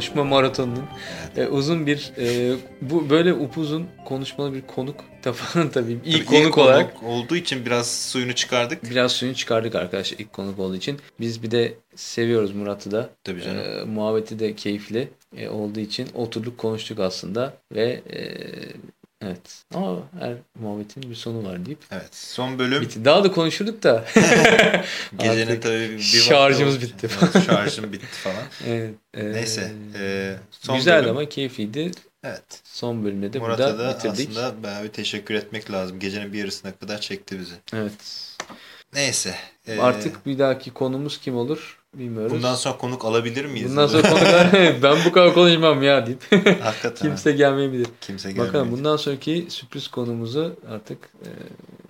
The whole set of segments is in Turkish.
konuşma maratonunun e, uzun bir e, bu böyle upuzun konuşmalı bir konuk tabii tabii ilk tabii konuk olarak olduğu için biraz suyunu çıkardık. biraz suyunu çıkardık arkadaşlar ilk konuk olduğu için. Biz bir de seviyoruz Murat'ı da. Tabii canım. E, muhabbeti de keyifli e, olduğu için oturduk konuştuk aslında ve e, evet ama her muhabbetin bir sonu var deyip Evet. Son bölüm bitti. Daha da konuşurduk da gecenin tabii bir şarjımız bitti. Evet, şarjım bitti falan. Evet, e, Neyse. e, son güzeldi bölüm. ama keyifliydi. Evet. Son bölümde de Murat'a da bitirdik. aslında bayağı bir teşekkür etmek lazım. Gecenin bir yarısına kadar çekti bizi. Evet. Neyse. e, Artık bir dahaki konumuz kim olur bilmiyoruz. bundan sonra konuk alabilir miyiz? Bundan sonra konuklar ben bu kadar konuşmam ya deyip Hakikaten. kimse gelmeyebilir. Kimse gelmiyor. Bakalım bundan sonraki sürpriz konumuzu artık e,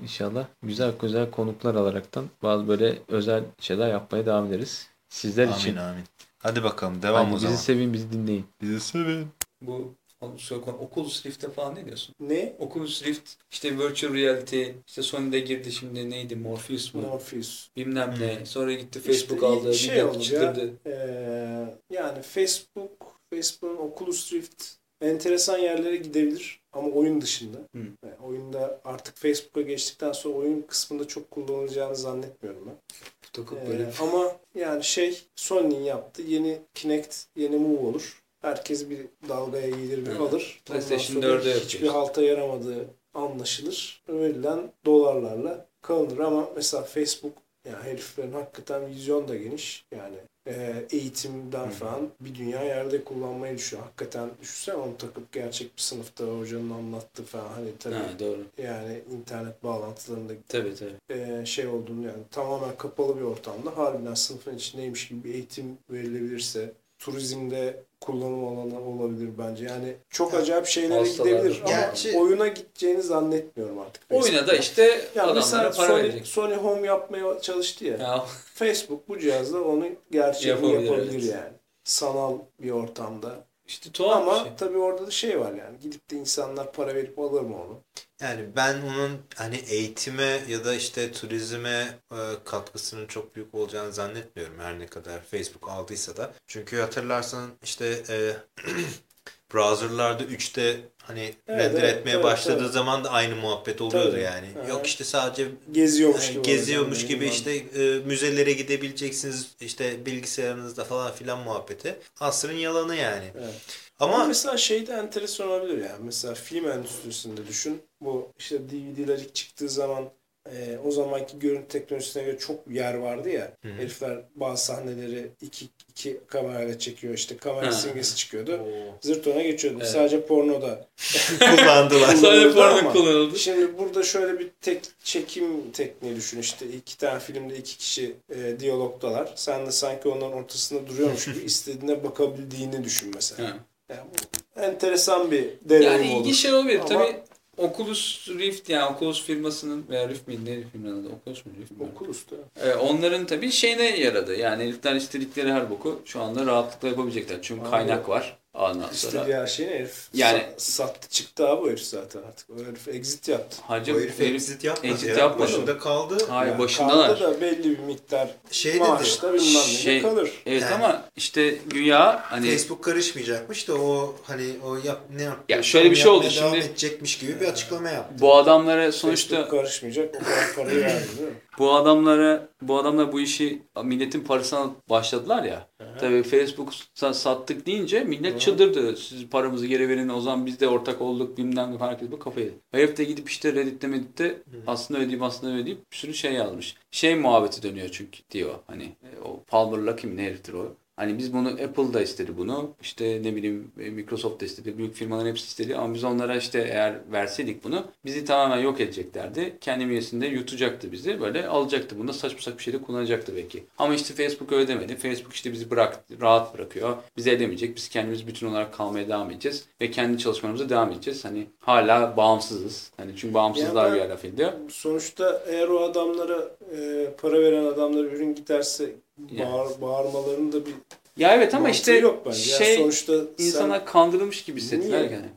inşallah güzel güzel konuklar alaraktan bazı böyle özel şeyler yapmaya devam ederiz. Sizler için. Amin amin. Hadi bakalım devam Hadi o bizi zaman. sevin, bizi dinleyin. Bizi sevin. Bu Oculus Rift'e falan ne diyorsun? Ne? Oculus Rift işte virtual reality işte Sony'de girdi şimdi neydi Morpheus mu? Morpheus. Bilmem Hmm. ne. Sonra gitti İşte Facebook iyi aldı. şey oldu çıldırdı. Ee, yani Facebook, Facebook'un Oculus Rift enteresan yerlere gidebilir ama oyun dışında. Hı. Yani oyunda artık Facebook'a geçtikten sonra oyun kısmında çok kullanılacağını zannetmiyorum ben. Takıp Ee, böyle ama yani şey Sony'nin yaptığı yeni Kinect, yeni Move olur. Herkes bir dalgaya eğilir bir alır. PlayStation Ondan sonra 4'e Hiçbir halta yaramadığı anlaşılır. Verilen dolarlarla kalınır ama mesela Facebook yani heriflerin hakikaten vizyon da geniş. Yani e, eğitimden Hı. falan bir dünya yerde kullanmayı düşünüyor. Hakikaten düşünsene onu takıp gerçek bir sınıfta hocanın anlattığı falan hani tabii Ha, doğru. yani internet bağlantılarında Tabii tabii. e, şey olduğunu yani tamamen kapalı bir ortamda harbiden sınıfın içindeymiş gibi bir eğitim verilebilirse turizmde kullanım alanı olabilir bence. Yani çok acayip şeylere Hastalarda. gidebilir ama Gerçi- oyuna gideceğini zannetmiyorum artık. Oyuna da Facebook'ta. işte yani adamlara para Sony, verecek. Sony Home yapmaya çalıştı ya. Ya, Facebook bu cihazla onu gerçeğini Yapabilir, yapabilir evet. yani. Sanal bir ortamda. İşte tuhaf Ama bir şey. tabii orada da şey var yani. Gidip de insanlar para verip alır mı onu? Yani ben onun hani eğitime ya da işte turizme e, katkısının çok büyük olacağını zannetmiyorum her ne kadar Facebook aldıysa da. Çünkü hatırlarsan işte e, browserlarda 3'te hani Evet, render evet, etmeye evet, başladığı evet. zaman da aynı muhabbet oluyordu Tabii. yani. Evet. Yok işte sadece Geziyormuş yani gibi. geziyormuş gibi işte e, müzelere gidebileceksiniz işte bilgisayarınızda falan filan muhabbeti. Asrın yalanı yani. Evet. Ama Ama mesela şey de enteresan olabilir yani. Mesela film endüstrisinde düşün. Bu işte DVD'ler ilk çıktığı zaman e, o zamanki görüntü teknolojisine göre çok yer vardı ya. Hı hı. Herifler bazı sahneleri iki, iki kamerayla çekiyor. işte kamera Ha. simgesi çıkıyordu. Oo, Zırt ona geçiyordu. Evet. Sadece pornoda. kullandılar. Sadece porno kullanıldı. Şimdi burada şöyle bir tek çekim tekniği düşün. İşte iki tane filmde iki kişi e, diyalogdalar. Sen de sanki onların ortasında duruyormuş gibi istediğine bakabildiğini düşün mesela. Ha. Yani bu enteresan bir deneyim Yani olur. ilginç şey olabilir. Ama- Tabii Oculus Rift yani Oculus firmasının veya Rift mi ne firmanın adı? Oculus mu Rift mi? Oculus'ta. Ee, onların tabii şeyine yaradı. Yani herifler istedikleri her boku şu anda rahatlıkla yapabilecekler. Çünkü Abi. kaynak var. Ondan sonra. İstediği her şeyini herif Yani- sa- sattı çıktı abi o herif zaten artık. O herif exit yaptı. Hacı O herif exit yapmadı exit ya. yapmadı. Başında kaldı. Hayır Yani başındalar. kaldı da belli bir miktar Şey dedi. maaşta bilmem ne Şey- kalır. Evet Yani- ama işte güya hani Facebook karışmayacakmış da o hani o yap ne yaptı? Ya şöyle bir şey oldu Devam şimdi- edecekmiş gibi bir açıklama yaptı. bu adamlara sonuçta Facebook karışmayacak o kadar parayı verdi değil mi? Bu adamlara bu adamlar bu işi milletin parasına başladılar ya. Tabii Facebook sa- sattık deyince millet çıldırdı. Siz paramızı geri verin o zaman biz de ortak olduk bilmem ne herkes bu kafayı. Herif de gidip işte Reddit'te Reddit'te aslında ödeyip aslında ödeyip bir sürü şey yazmış. Şey muhabbeti dönüyor çünkü diyor hani e, o Palmer Luckey mi ne heriftir o. Hani biz bunu Apple da istedi bunu. İşte ne bileyim e, Microsoft da istedi. Büyük firmaların hepsi istedi. Ama biz onlara işte eğer verseydik bunu bizi tamamen yok edeceklerdi. Kendi bünyesinde yutacaktı bizi. Böyle alacaktı. Bunu da saçma sapan bir şeyde kullanacaktı belki. Ama işte Facebook öyle demedi. Facebook işte bizi bırak, rahat bırakıyor. Bizi edemeyecek. Biz kendimiz bütün olarak kalmaya devam edeceğiz. Ve kendi çalışmalarımıza devam edeceğiz. Hani hala bağımsızız. Hani çünkü bağımsızlar bir yer laf ediyor. Sonuçta eğer o adamlara e, para veren adamlara ürün giderse Ya. bağır, bağırmalarının da bir Ya evet ama işte yok bence. Yani şey sonuçta sen- insana kandırılmış gibi hissettiler yani.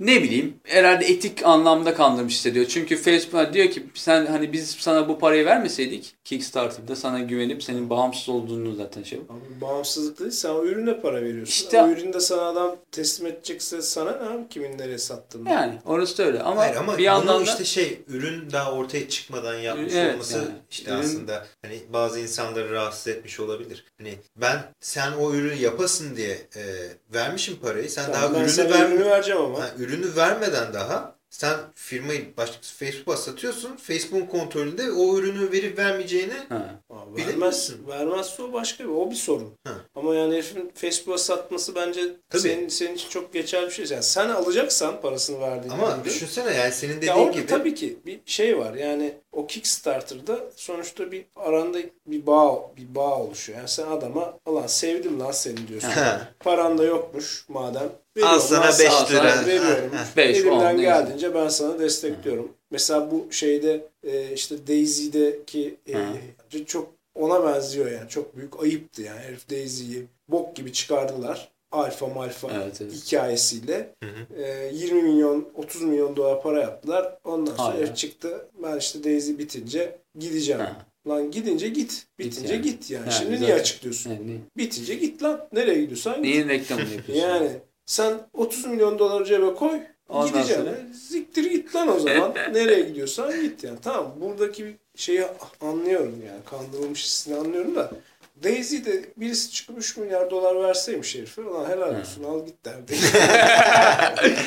Ne bileyim herhalde etik anlamda kandırmış hissediyor. Çünkü Facebook diyor ki sen hani biz sana bu parayı vermeseydik Kickstarter'da sana güvenip senin bağımsız olduğunu zaten şey Abi bağımsızlık değil sen o ürüne para veriyorsun. İşte- o ürünü de sana adam teslim edecekse sana ne kimin nereye sattığını. Yani orası da öyle ama, Hayır ama bir yandan da işte şey ürün daha ortaya çıkmadan yapmış Evet, olması yani. işte Ürün- aslında hani bazı insanları rahatsız etmiş olabilir. Hani ben sen o ürünü yapasın diye e, vermişim parayı. Sen Tamam, daha ben ürünü ver ürünü vereceğim ama. Ha, ürünü vermeden daha sen firmayı başkası Facebook'a satıyorsun. Facebook'un kontrolünde o ürünü verip vermeyeceğini ha. Misin? vermezse o başka bir, o bir sorun. Ha. Ama yani herifin Facebook'a satması bence Tabii. senin, senin için çok geçerli bir şey. Yani sen alacaksan parasını verdiğin ama ürünü- düşünsene yani senin dediğin ya gibi tabii ki bir şey var. Yani o Kickstarter'da sonuçta bir aranda bir bağ bir bağ oluşuyor. Yani sen adama Allah sevdim lan seni diyorsun. Paran da yokmuş madem. al Veriyorum, sana lan 5 al sana lira. veriyorum. Ha, ha. 5, 10 Elimden geldiğince ben sana destekliyorum. Mesela bu şeyde e, işte Daisy'deki e, çok ona benziyor yani. Çok büyük ayıptı yani. Herif Daisy'yi bok gibi çıkardılar. Alfa malfa Evet, evet. hikayesiyle. Hı hı. E, 20 milyon 30 milyon dolar para yaptılar. Ondan sonra herif çıktı. Ben işte Daisy bitince gideceğim. Ha. Lan gidince git. Git Bitince yani. git yani. Ha, Şimdi güzel. niye açıklıyorsun? Yani, Bitince git lan. Nereye gidiyorsan git. neyin reklamını yapıyorsun? Yani sen 30 milyon doları cebe koy. Ondan gideceksin. sonra? Ziktir git lan o zaman. Nereye gidiyorsan git yani. Tamam buradaki şeyi anlıyorum yani. Kandırılmış hissini anlıyorum da. Daisy'de birisi çıkıp 3 milyar dolar verseymiş herife. Ulan helal olsun al git derdi.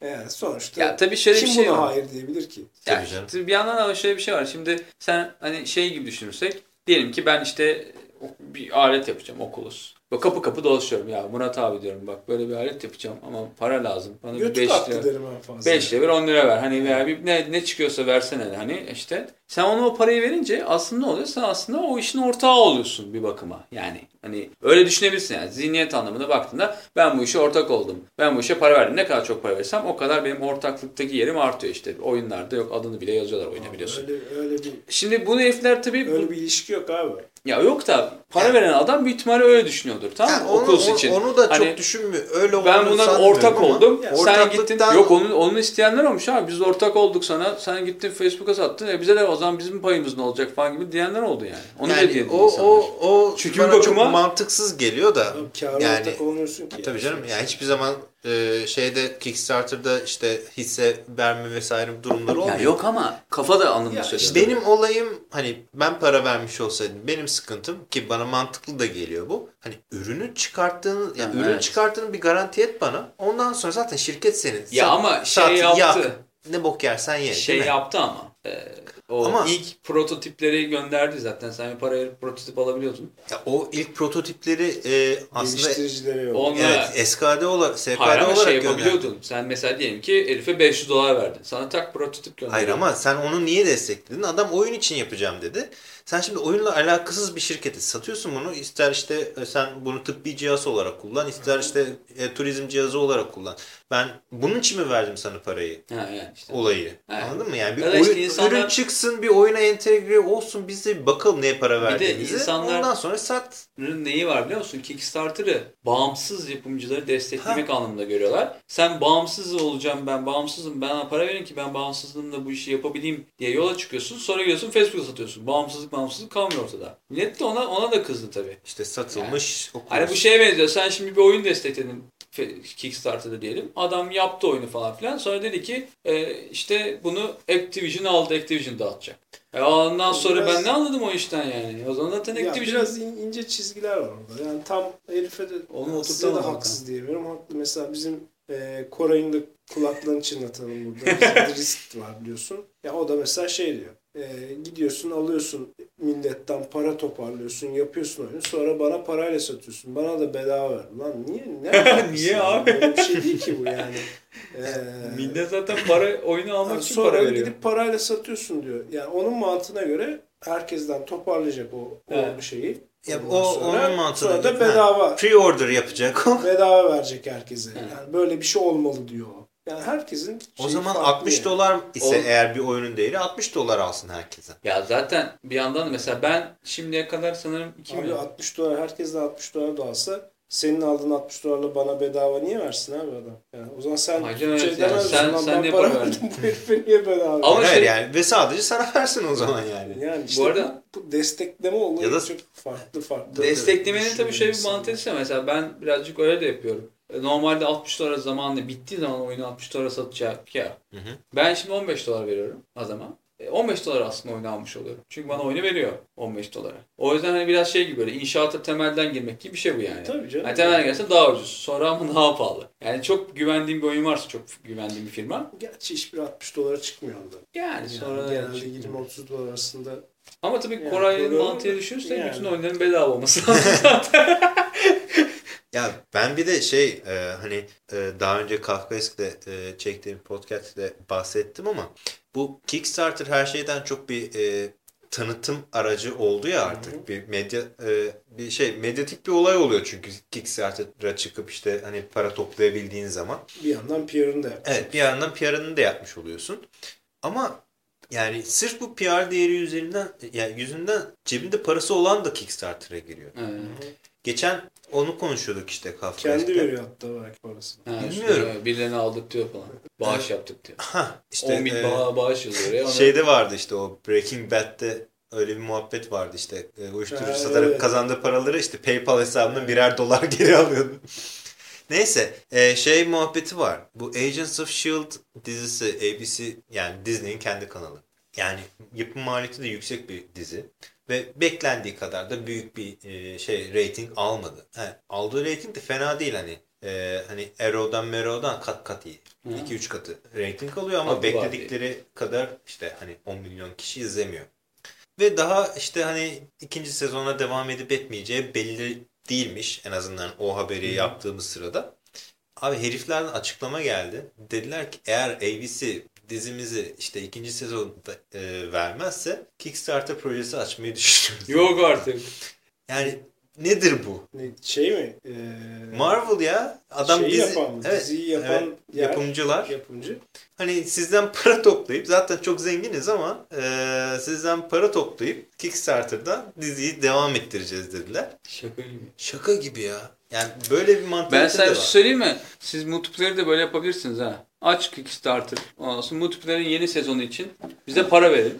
yani sonuçta Ya tabii şöyle kim bir şey buna var. hayır diyebilir ki? Yani Tabii canım. bir yandan da şöyle bir şey var. Şimdi sen hani şey gibi düşünürsek diyelim ki ben işte bir alet yapacağım Oculus. Böyle kapı kapı dolaşıyorum ya Murat abi diyorum bak böyle bir alet yapacağım ama para lazım. Bana bir Götü 5 kalktı lira. derim en fazla. 5 lira ver 10 lira ver. Hani veya bir ne, ne çıkıyorsa versene hani işte. Sen ona o parayı verince aslında ne oluyor? Sen aslında o işin ortağı oluyorsun bir bakıma. Yani hani öyle düşünebilirsin yani. Zihniyet anlamında baktığında ben bu işe ortak oldum. Ben bu işe para verdim. Ne kadar çok para verirsem o kadar benim ortaklıktaki yerim artıyor işte. Oyunlarda yok adını bile yazıyorlar oyuna biliyorsun. Öyle, öyle bir Şimdi bu herifler tabii öyle bir ilişki yok abi. ya yok da para veren adam büyük ihtimalle öyle düşünüyordur tamam? Yani onu, Oculus onu- için. onu da Hani çok düşünmüyor. Öyle ben buna ortak oldum. ya sen gittin. Yok onu onu isteyenler olmuş abi. Biz ortak olduk sana. Sen gittin Facebook'a sattın. E bize de o zaman bizim payımız ne olacak falan gibi diyenler oldu yani. Onu yani da diyen o, insanlar. o, o Çünkü bir bakıma- çok mantıksız geliyor da. Kâra Yani- ortak olmuyorsun ki. Tabii canım yani hiçbir zaman e, şeyde Kickstarter'da işte hisse verme vesaire durumları olmuyor. ya yok ama kafa da Ya söylüyorum. Benim olayım hani ben para vermiş olsaydım benim sıkıntım ki bana mantıklı da geliyor bu. Hani ürünü çıkarttığını yani Ha, ürün evet. çıkarttığını bir garanti et bana. Ondan sonra zaten şirket senin. Ya Sat- ama şey sat, yaptı. yak. Ne bok yersen ye. şey değil mi? yaptı ama. e, o Ama- ilk prototipleri gönderdi zaten. Sen bir paraya prototip alabiliyordun. Ya o ilk prototipleri e, aslında Geliştiricilere yok. On- evet SKD olarak SKD Hayır ama olarak şey gönderdi. yapabiliyordun. Sen mesela diyelim ki Elif'e 500 dolar verdin. Sana tak prototip gönderdi. Hayır ama sen onu niye destekledin? Adam oyun için yapacağım dedi. Sen şimdi oyunla alakasız bir şirkete satıyorsun bunu. İster işte e, sen bunu tıbbi cihaz olarak kullan, ister işte e, turizm cihazı olarak kullan. Ben bunun için mi verdim sana parayı? Ha yani işte. Olayı. Evet. Anladın mı? Yani bir Ya oyun, işte insanlar- ürün çıksın, bir oyuna entegre olsun. Biz de bir bakalım neye para de verdiğimizi. insanlar- Ondan sonra sat. Bunun neyi var biliyor musun? Kickstarter'ı bağımsız yapımcıları desteklemek anlamında görüyorlar. Sen bağımsız olacağım ben bağımsızım bana para verin ki ben bağımsızlığımla bu işi yapabileyim diye yola çıkıyorsun. Sonra gidiyorsun Facebook'a satıyorsun. Bağımsızlık bağımsızlık kalmıyor ortada. Millet de ona ona da kızdı tabii. İşte satılmış. okuluz. Hani bu şeye benziyor. Sen şimdi bir oyun destekledin Kickstarter'da diyelim. Adam yaptı oyunu falan filan. Sonra dedi ki e, işte bunu Activision aldı. Activision dağıtacak. E ondan sonra Biraz- ben ne anladım o işten yani? O zaman zaten Activision... biraz in- ince çizgiler var orada. Yani tam herife de Onu size de haksız diyemiyorum. Haklı. Mesela bizim e, Koray'ın da kulaklığını çınlatalım burada. Bizim risk var biliyorsun. Ya o da mesela şey diyor. E, gidiyorsun alıyorsun milletten para toparlıyorsun yapıyorsun oyunu sonra bana parayla satıyorsun bana da bedava ver lan niye ne Niye abi? Böyle bir şey değil ki bu yani E, Millet zaten para oyunu almak yani için sonra para veriyor. gidip parayla satıyorsun diyor yani onun mantığına göre herkesten toparlayacak o, o Evet. şeyi Ya o sonra- onun mantığına sonra da bedava Pre-order yapacak o. bedava verecek herkese. Yani böyle bir şey olmalı diyor. o. Yani herkesin O zaman farklı 60 yani. dolar ise O- eğer bir oyunun değeri 60 dolar alsın herkese. Ya zaten bir yandan da mesela ben şimdiye kadar sanırım 2 Abi milyon 60 dolar herkes de 60 dolar da alsa senin aldığın 60 dolarla bana bedava niye versin abi adam? Yani o zaman sen Aynen şey öyle. Yani sen- "Lan sen ben para verdim bu herife niye bedava Ama Hayır şey- yani ve sadece sana versin o zaman yani. Yani işte Bu arada- bu, bu destekleme olayı Ya da- çok farklı farklı. Desteklemenin tabii şey bir mantığı var. Mesela ben birazcık öyle de yapıyorum. Normalde 60 dolar zamanında bittiği zaman oyunu 60 dolara satacak ya. Hı hı. Ben şimdi 15 dolar veriyorum adama. E, 15 dolar aslında oyunu almış oluyorum. Çünkü bana oyunu veriyor 15 dolara. O yüzden hani biraz şey gibi böyle inşaata temelden girmek gibi bir şey bu yani. Tabii canım. Yani temelden gelse daha ucuz. Sonra ama daha pahalı. Yani çok güvendiğim bir oyun varsa çok güvendiğim bir firma. Gerçi hiçbir 60 dolara çıkmıyor onda. Yani Yani sonra genelde 20-30 dolar arasında Ama tabii Yani Koray'ın mantığıyla düşünürsek Yani. bütün oyunların bedava olması lazım zaten. Ya ben bir de şey e, hani e, daha önce Kafkaesk'te e, çektiğim podcast'te bahsettim ama bu Kickstarter her şeyden çok bir e, tanıtım aracı oldu ya artık. Hı hı. Bir medya e, bir şey medyatik bir olay oluyor çünkü Kickstarter'a çıkıp işte hani para toplayabildiğin zaman. bir yandan PR'ını da yapmış. Evet bir yandan PR'ını da yapmış oluyorsun. Ama yani sırf bu PR değeri üzerinden yani yüzünden cebinde parası olan da Kickstarter'a giriyor. Evet. Geçen onu konuşuyorduk işte Kafkaesk'te. Kendi veriyor hatta belki parasını. Ha, Bilmiyorum. işte Birilerini aldık diyor falan. Bağış yaptık diyor. Ha işte 10 bin e, bağ, bağış yazıyor oraya. Onu- şeyde vardı işte o Breaking Bad'de öyle bir muhabbet vardı işte e, uyuşturucu Ha, satarak evet. kazandığı paraları işte PayPal hesabına birer dolar geri alıyordu. Neyse e, şey muhabbeti var. Bu Agents of S.H.I.E.L.D. dizisi ABC yani Disney'in kendi kanalı. Yani yapım maliyeti de yüksek bir dizi. Ve beklendiği kadar da büyük bir e, şey rating almadı. Ha, aldığı rating de fena değil hani. E, hani Arrow'dan Merrow'dan kat kat iyi. Hı. 2-3 katı rating alıyor ama var bekledikleri kadar işte hani 10 milyon kişi izlemiyor. Ve daha işte hani ikinci sezona devam edip etmeyeceği belli değilmiş en azından o haberi yaptığımız sırada. Abi heriflerden açıklama geldi. Dediler ki eğer ABC dizimizi işte ikinci sezonda e, vermezse Kickstarter projesi açmayı düşünüyoruz. Yok artık. Yani nedir bu? Ne, şey mi? Ee, Marvel ya. Adam şeyi dizi, yapan, evet, diziyi yapan evet, yer, yapımcılar. yapımcı. Hani sizden para toplayıp zaten çok zenginiz ama e, sizden para toplayıp Kickstarter'da diziyi devam ettireceğiz dediler. Şaka gibi. Şaka gibi ya. Yani böyle bir mantık Ben da sana şey söyleyeyim mi? Siz multiplayer'ı de böyle yapabilirsiniz ha. Aç Kickstarter. Ondan sonra multiplayer'in yeni sezonu için bize para verin.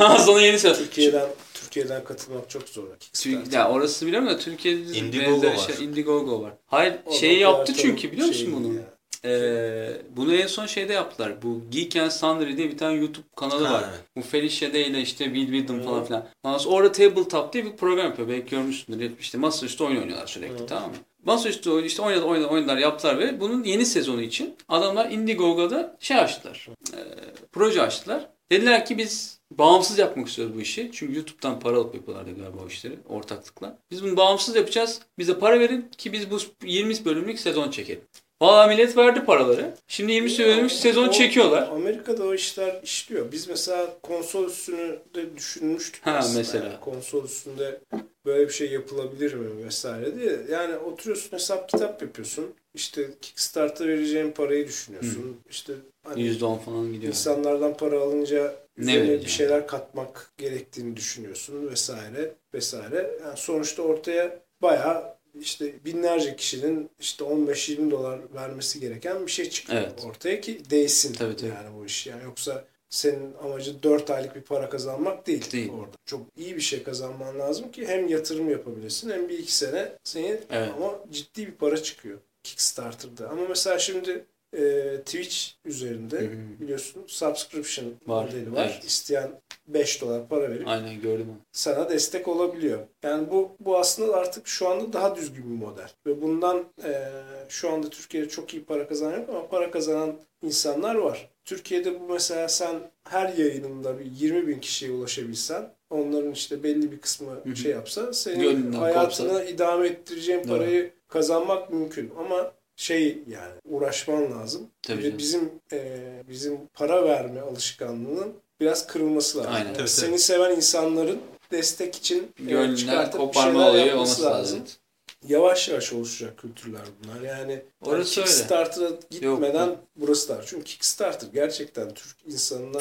Ondan sonra, yeni sezon. Türkiye'den Türkiye'den katılmak çok zor. Çünkü, ya orası biliyorum da Türkiye'de Indiegogo benzeri var. Şey, Indiegogo var. Hayır O şeyi yaptı çünkü biliyor musun şeyi bunu? ya. Ee, bunu en son şeyde yaptılar. Bu Geek and Sundry diye bir tane YouTube kanalı Ha, var. evet. Bu Felicia Day ile işte Will Wheaton Hı. falan filan. Ondan sonra orada Tabletop diye bir program yapıyor. Belki görmüşsündür. İşte masaüstü oyun oynuyorlar sürekli Hı. tamam mı? Masaüstü oyun işte oynadı oynadı oyunlar yaptılar ve bunun yeni sezonu için adamlar Indiegogo'da şey açtılar. Ee, proje açtılar. Dediler ki biz bağımsız yapmak istiyoruz bu işi. Çünkü YouTube'dan para alıp yapıyorlardı galiba o işleri ortaklıkla. Biz bunu bağımsız yapacağız. Bize para verin ki biz bu 20 bölümlük sezon çekelim. Valla millet verdi paraları. Şimdi 20 bölümlük sezon O- çekiyorlar. Amerika'da o işler işliyor. Biz mesela konsol üstünü de düşünmüştük. Ha, aslında. mesela. Yani konsol üstünde böyle bir şey yapılabilir mi vesaire diye. Yani oturuyorsun hesap kitap yapıyorsun. İşte Kickstart'a vereceğin parayı düşünüyorsun. İşte hani %10 falan gidiyor. insanlardan para alınca Ne bir şeyler katmak gerektiğini düşünüyorsun vesaire vesaire. Yani sonuçta ortaya bayağı işte binlerce kişinin işte 15-20 dolar vermesi gereken bir şey çıkıyor Evet. ortaya ki değsin Tabii, tabii. yani bu iş. Yani yoksa senin amacın 4 aylık bir para kazanmak değil, Değil. orada. Çok iyi bir şey kazanman lazım ki hem yatırım yapabilirsin hem bir iki sene senin Evet. ama ciddi bir para çıkıyor Kickstarter'da. Ama mesela şimdi e, Twitch üzerinde biliyorsun subscription Var, modeli var. evet. İsteyen 5 dolar para verip Aynen gördüm onu. sana destek olabiliyor. Yani bu bu aslında artık şu anda daha düzgün bir model. Ve bundan e, şu anda Türkiye'de çok iyi para kazanan yok ama para kazanan insanlar var. Türkiye'de bu mesela sen her yayınında bir 20 bin kişiye ulaşabilsen onların işte belli bir kısmı hı. şey yapsa senin Gönlünden hayatını kopsa. idame ettireceğin Doğru. parayı kazanmak mümkün. Ama şey yani uğraşman lazım. Tabii Ve canım. bizim e, bizim para verme alışkanlığının biraz kırılması lazım. Aynen. Yani Tabii, seni tabii. seven insanların destek için e, Gönlünden çıkartıp bir koparma şeyler olayı yapması olması lazım. Yavaş yavaş oluşacak kültürler bunlar. Yani Orası yani. Kickstarter'a gitmeden Yok. burası da. Çünkü Kickstarter gerçekten Türk insanına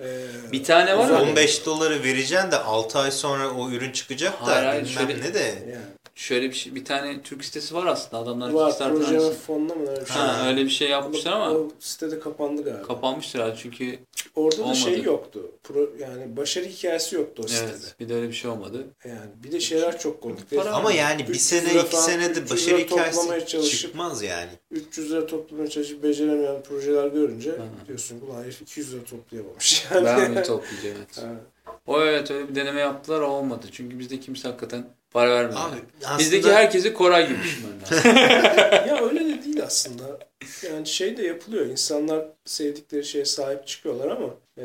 Ee, Bir tane var öyle. 15 doları vereceksin de 6 ay sonra o ürün çıkacak da Hayır, şöyle- ne de. yani Şöyle bir şey, bir tane Türk sitesi var aslında. Adamlar var Kickstarter proje fonla mı öyle bir şey. Ha, öyle bir şey yapmışlar ama O sitede kapandı galiba. kapanmıştır herhalde çünkü Orada da Olmadı. şey yoktu. Pro, yani başarı hikayesi yoktu o sitede. evet, bir de öyle bir şey olmadı. Yani bir de şeyler çok komik. Ama yani bir 300 sene iki senede 300 başarı hikayesi çalışıp- çıkmaz yani. 300 lira toplamaya çalışıp beceremeyen projeler görünce Hı. diyorsun ulan herif 200 lira toplayamamış. Yani. Ben onu toplayacağım evet. Ha. O evet öyle bir deneme yaptılar o olmadı. Çünkü bizde kimse hakikaten para vermedi. Abi aslında Bizdeki herkesi Koray gibi ya öyle de değil aslında. Yani şey de yapılıyor. İnsanlar sevdikleri şeye sahip çıkıyorlar ama e,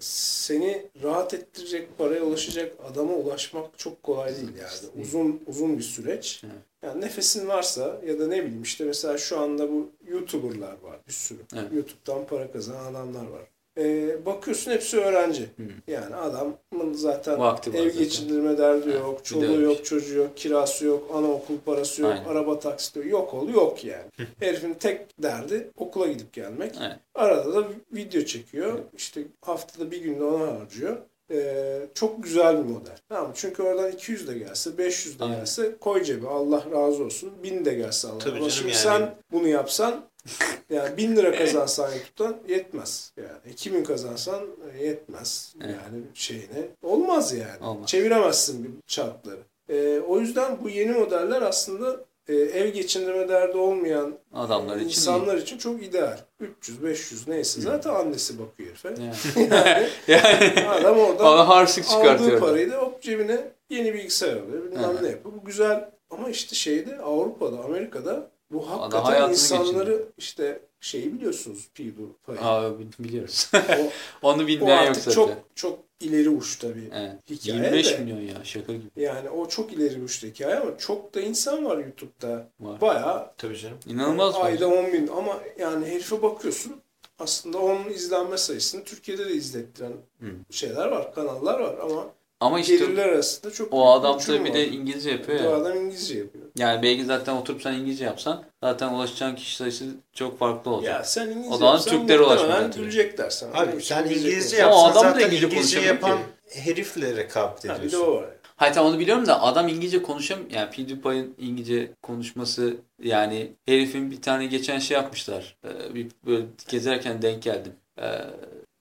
seni rahat ettirecek, paraya ulaşacak adama ulaşmak çok kolay değil yani. Uzun uzun bir süreç. Evet. Yani nefesin varsa ya da ne bileyim işte mesela şu anda bu YouTuber'lar var bir sürü. Evet. YouTube'dan para kazanan adamlar var. E, bakıyorsun hepsi öğrenci. Hı. Yani adamın zaten Vakti ev zaten. geçindirme derdi Evet, yok, çoluğu yok, şey. çocuğu yok, kirası yok, anaokul parası yok, Aynen. araba taksiti yok, yok ol yok yani. Herifin tek derdi okula gidip gelmek. Evet. Arada da video çekiyor. İşte haftada bir günde ona harcıyor. Ee, çok güzel bir model. Tamam? Çünkü oradan 200 de gelse, 500 de Aynen. gelse koy cebe. Allah razı olsun. 1000 de gelse Allah. Tabii Ama şimdi yani. sen bunu yapsan yani 1000 lira kazansan YouTube'dan yetmez. Yani 2000 kazansan e, yetmez. Evet. Yani şeyine. Olmaz yani. Olmaz. Çeviremezsin bir çarkları. Ee, o yüzden bu yeni modeller aslında e, ev geçindirme derdi olmayan Adamlar için insanlar için çok ideal. 300-500 neyse zaten annesi bakıyor herife. iyi. Yani yani adam oradan bana harçlık aldığı çıkartıyor. parayı da hop cebine yeni bilgisayar alıyor. Bilmem Hı. ne yapıyor. Bu güzel ama işte şeyde Avrupa'da, Amerika'da bu hakikaten hayatını insanları işte şeyi biliyorsunuz PewDiePie. Abi biliyoruz. o, Onu o bilmeyen yok artık zaten. çok çok ileri uçta bir Evet. hikaye 25 de. milyon ya şaka gibi Yani o çok ileri uçta hikaye ama çok da insan var YouTube'da. var. Bayağı Tabii canım. İnanılmaz. Ayda 10 bin ama yani herife bakıyorsun aslında onun izlenme sayısını Türkiye'de de izlettiren Hı. şeyler var, kanallar var ama Ama işte gelirler arasında çok o adam tabii bir de İngilizce yapıyor ya. adam İngilizce yapıyor. Yani belki zaten oturup sen İngilizce yapsan zaten ulaşacağın kişi sayısı çok farklı olacak. Ya sen İngilizce O zaman yapsan Türklere muhtemelen gülecekler sana. Abi için sen gülecek İngilizce olsa. O yapsan adam da zaten İngilizce İngilizce yapan herifle rekabet Ha, bir de ediyorsun. o var. Hayır tamam onu biliyorum da adam İngilizce konuşam yani PewDiePie'ın İngilizce konuşması yani herifin bir tane geçen şey yapmışlar. Ee, bir böyle gezerken denk geldim. Ee,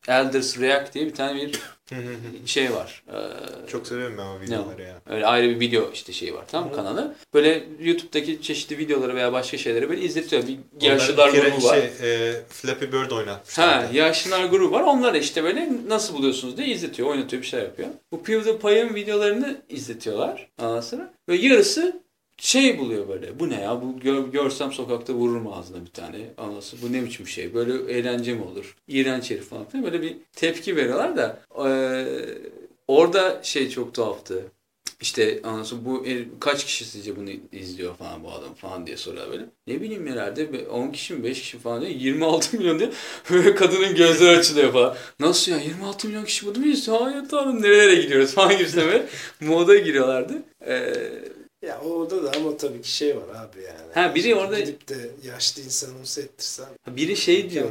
Elders React diye bir tane bir şey var. Ee, Çok seviyorum ben o videoları ya. Öyle ayrı bir video işte şeyi var tamam mı kanalı. Böyle YouTube'daki çeşitli videoları veya başka şeyleri böyle izletiyor. Bir yaşlılar bir kere grubu var. Şey, e, Flappy Bird oynatmışlar. Ha, yaşlılar grubu var. Onlar işte böyle nasıl buluyorsunuz diye izletiyor. Oynatıyor bir şey yapıyor. Bu PewDiePie'ın videolarını izletiyorlar. Ondan sonra. Ve yarısı şey buluyor böyle. Bu ne ya? Bu gör- görsem sokakta vururum ağzına bir tane. Anası bu ne biçim şey? Böyle eğlence mi olur? İğrenç herif falan. Böyle bir tepki veriyorlar da eee, orada şey çok tuhaftı. İşte anlasın bu kaç kişi sizce bunu izliyor falan bu adam falan diye soruyor böyle. Ne bileyim herhalde be- 10 kişi mi 5 kişi falan diyor. 26 milyon diyor. Böyle kadının gözleri açılıyor falan. Nasıl ya 26 milyon kişi bunu mu izliyor? Hayır tanrım nerelere gidiyoruz falan gibisine böyle moda giriyorlardı. Ee, Ya orada da ama tabii ki şey var abi yani. Ha, biri Şimdi orada- Gidip de yaşlı insanımsı ettirsen biri şey diyor.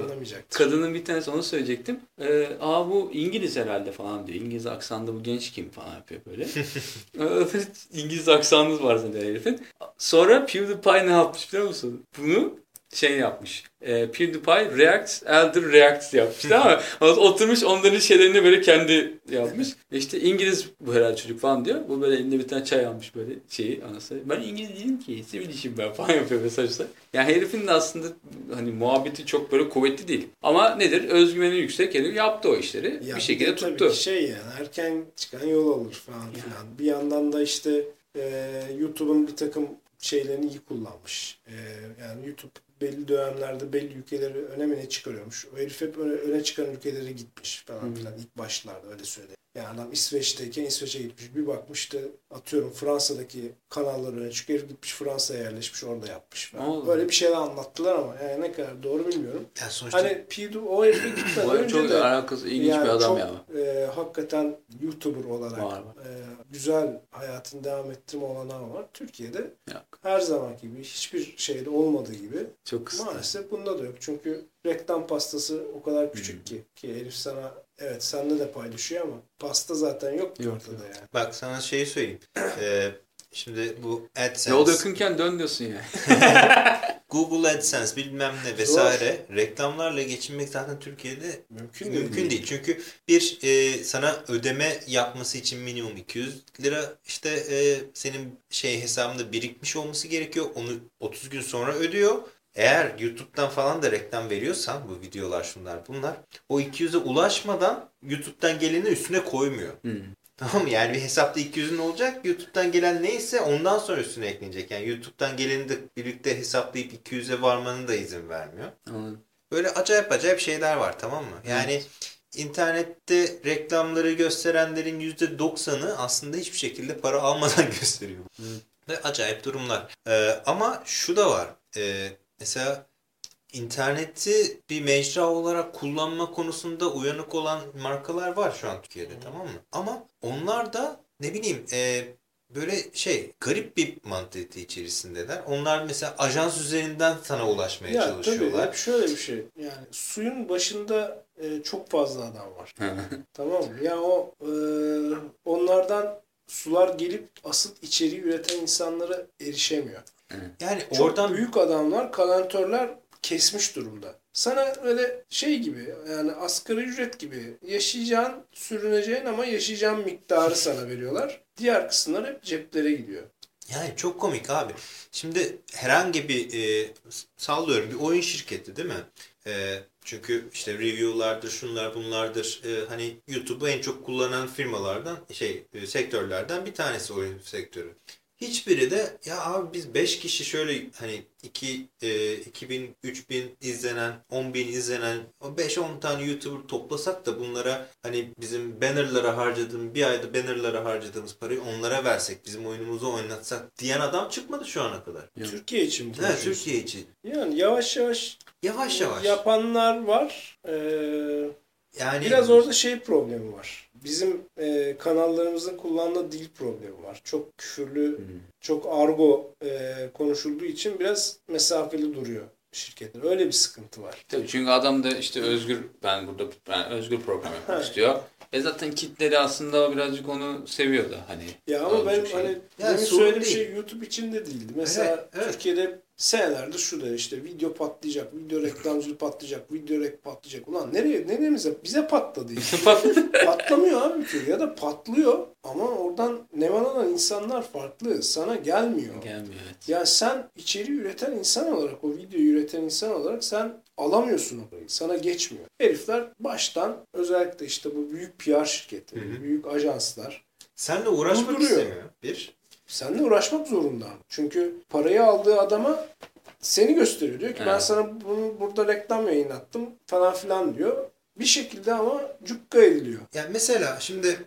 Kadının bir tanesi onu söyleyecektim. Ee, Aa bu İngiliz herhalde falan diyor. İngiliz aksanlı bu genç kim falan yapıyor böyle. Ee, İngiliz aksanınız var zaten herifin. Sonra PewDiePie ne yapmış biliyor musun? Bunu şey yapmış. E, PewDiePie React, Elder React yapmış tamam mı? Oturmuş onların şeylerini böyle kendi yapmış. İşte İngiliz bu herhalde çocuk falan diyor. Bu böyle elinde bir tane çay almış böyle şeyi anası. Ben İngiliz değilim ki sivil işim ben falan yapıyor mesajda. Yani herifin de aslında hani muhabbeti çok böyle kuvvetli değil. Ama nedir? Özgüveni yüksek herif yaptı o işleri. Ya bir şekilde de tabii tuttu. ki şey yani erken çıkan yol alır falan filan. Bir yandan da işte e, YouTube'un bir takım şeylerini iyi kullanmış. E, yani YouTube belli dönemlerde belli ülkeleri öne mi ne çıkarıyormuş. O herif hep öne, öne çıkan ülkelere gitmiş falan filan ilk başlarda öyle söyledi. Yani adam İsveç'teyken İsveç'e gitmiş. Bir bakmış da atıyorum Fransa'daki kanallar öne çıkıyor. Herif gitmiş Fransa'ya yerleşmiş orada yapmış falan. Böyle bir şeyler anlattılar ama yani ne kadar doğru bilmiyorum. Yani sonuçta Hani Pidu o herife gitmeden önce çok de alakası ilginç yani bir adam çok, ya. e, hakikaten YouTuber olarak Var, var. e, güzel hayatını devam ettirme olanağı var. Türkiye'de Yok. her zaman gibi hiçbir şeyde olmadığı gibi Çok kısıtlı. maalesef bunda da yok. Çünkü reklam pastası o kadar küçük ki. Ki herif sana evet sende de paylaşıyor ama pasta zaten yok ki ortada yani. Bak sana şeyi söyleyeyim. Ee, şimdi bu AdSense, Yol yakınken dön diyorsun yani. Google AdSense bilmem ne vesaire reklamlarla geçinmek zaten Türkiye'de Mümkün, mümkün değil. değil. Çünkü bir e, sana ödeme yapması için minimum 200 lira işte e, senin şey hesabında birikmiş olması gerekiyor. Onu 30 gün sonra ödüyor. Eğer YouTube'dan falan da reklam veriyorsan bu videolar şunlar bunlar o 200'e ulaşmadan YouTube'dan geleni üstüne koymuyor. Hmm. Tamam mı? Yani bir hesapta 200'ün olacak. YouTube'dan gelen neyse ondan sonra üstüne eklenecek. Yani YouTube'dan geleni de birlikte hesaplayıp 200'e varmanın da izin vermiyor. Anladım. Böyle acayip acayip şeyler var tamam mı? Yani internette reklamları gösterenlerin %90'ı aslında hiçbir şekilde para almadan gösteriyor. Ve acayip durumlar. Ee, ama şu da var. Ee, mesela interneti bir mecra olarak kullanma konusunda uyanık olan markalar var şu an Türkiye'de tamam mı? Ama onlar da ne bileyim e, böyle şey garip bir mantalite içerisindeler. Onlar mesela ajans üzerinden sana ulaşmaya Ya çalışıyorlar. tabii şöyle bir şey. Yani suyun başında e, çok fazla adam var. Tamam mı? Ya o e, onlardan sular gelip asıl içeriği üreten insanlara erişemiyor. Yani Çok oradan büyük adamlar, kalantörler kesmiş durumda. Sana öyle şey gibi yani asgari ücret gibi yaşayacağın, sürüneceğin ama yaşayacağın miktarı sana veriyorlar. Diğer kısımlar hep ceplere gidiyor. Yani çok komik abi. Şimdi herhangi bir e, sallıyorum bir oyun şirketi değil mi? E, çünkü işte review'lardır, şunlar bunlardır. E, hani YouTube'u en çok kullanan firmalardan, şey e, sektörlerden bir tanesi oyun sektörü. Hiçbiri de ya abi biz 5 kişi şöyle hani 2 e, 2000 3000 izlenen 10.000 izlenen o 5-10 tane YouTuber toplasak da bunlara hani bizim bannerlara harcadığımız bir ayda bannerlara harcadığımız parayı onlara versek bizim oyunumuzu oynatsak diyen adam çıkmadı şu ana kadar. Yok. Türkiye için mi Evet? Türkiye için. Yani yavaş yavaş Yavaş yavaş. yapanlar var. Ee, Yani Biraz orada şey problemi var. Bizim e, kanallarımızın kullandığı dil problemi var. Çok küfürlü, çok argo e, konuşulduğu için biraz mesafeli duruyor şirketler. Öyle bir sıkıntı var. Tabii çünkü adam da işte özgür ben burada ben özgür program yapmak istiyor. E zaten kitleri aslında birazcık onu seviyor da hani. Ya ama ben şey. hani Yani demin söylediğim değil. şey YouTube için de değildi. Mesela Evet, evet. Türkiye'de senelerdir şu da işte video patlayacak, video reklamcılığı patlayacak, video rek patlayacak. Ulan nereye, neremize? Bize patladı. Patlamıyor abi bir türlü ya da patlıyor ama oradan neman alan insanlar farklı. Sana gelmiyor. Gelmiyor evet. Ya sen içeriği üreten insan olarak, o videoyu üreten insan olarak sen alamıyorsun o parayı. Sana geçmiyor. Herifler baştan özellikle işte bu büyük PR şirketleri, Hı hı. büyük ajanslar Seninle uğraşmak Durduruyor. istemiyor. Bir. Seninle uğraşmak zorunda. Çünkü parayı aldığı adama seni gösteriyor. Diyor ki ben Evet. sana bunu burada reklam yayınlattım falan filan diyor. Bir şekilde ama cukka ediliyor. Yani mesela şimdi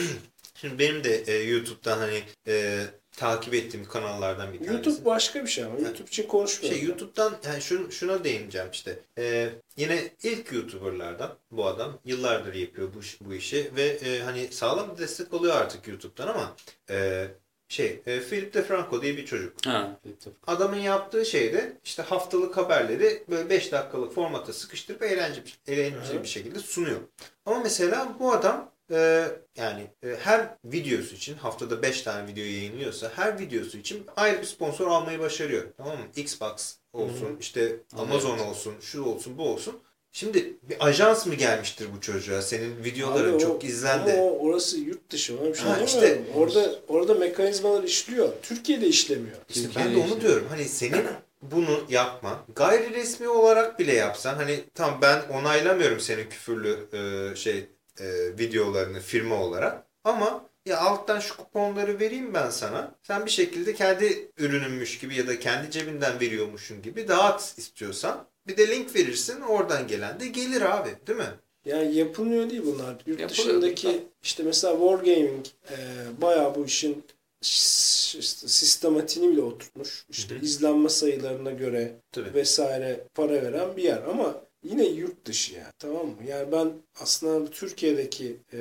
şimdi benim de e, YouTube'dan hani e, takip ettiğim kanallardan bir tanesi. YouTube başka bir şey ama YouTube için konuşmuyorum. Şey YouTube'dan yani şun, şuna değineceğim işte. Ee, yine ilk YouTuber'lardan bu adam yıllardır yapıyor bu, bu işi ve e, hani sağlam bir destek oluyor artık YouTube'dan ama e, şey e, Philip DeFranco diye bir çocuk. Ha. Adamın yaptığı şey de işte haftalık haberleri böyle 5 dakikalık formata sıkıştırıp eğlenceli, eğlenceli bir şekilde sunuyor. Ama mesela bu adam e, yani e, her videosu için haftada 5 tane video yayınlıyorsa her videosu için ayrı bir sponsor almayı başarıyor. Tamam mı? Xbox olsun, işte Amazon Evet. olsun, şu olsun, bu olsun. Şimdi bir ajans mı gelmiştir bu çocuğa? Senin videoların Abi o- çok izlendi. Ama o, orası yurt dışı. Bir şey Ha, işte. orada orada mekanizmalar işliyor. Türkiye'de işlemiyor. İşte ben Türkiye'de de onu diyorum. Hani senin bunu yapma. Gayri resmi olarak bile yapsan hani tam ben onaylamıyorum senin küfürlü e, şey e, videolarını firma olarak ama ya alttan şu kuponları vereyim ben sana. Sen bir şekilde kendi ürününmüş gibi ya da kendi cebinden veriyormuşsun gibi dağıt istiyorsan. Bir de link verirsin oradan gelen de gelir abi değil mi? Yani yapılmıyor değil bunlar. Yurt Yapılıyor, dışındaki tabii. işte mesela Wargaming e, bayağı bu işin işte sistematiğini bile oturtmuş. İşte Hı hı. izlenme sayılarına göre Tabii. vesaire para veren bir yer ama yine yurt dışı yani tamam mı? Yani ben aslında Türkiye'deki e,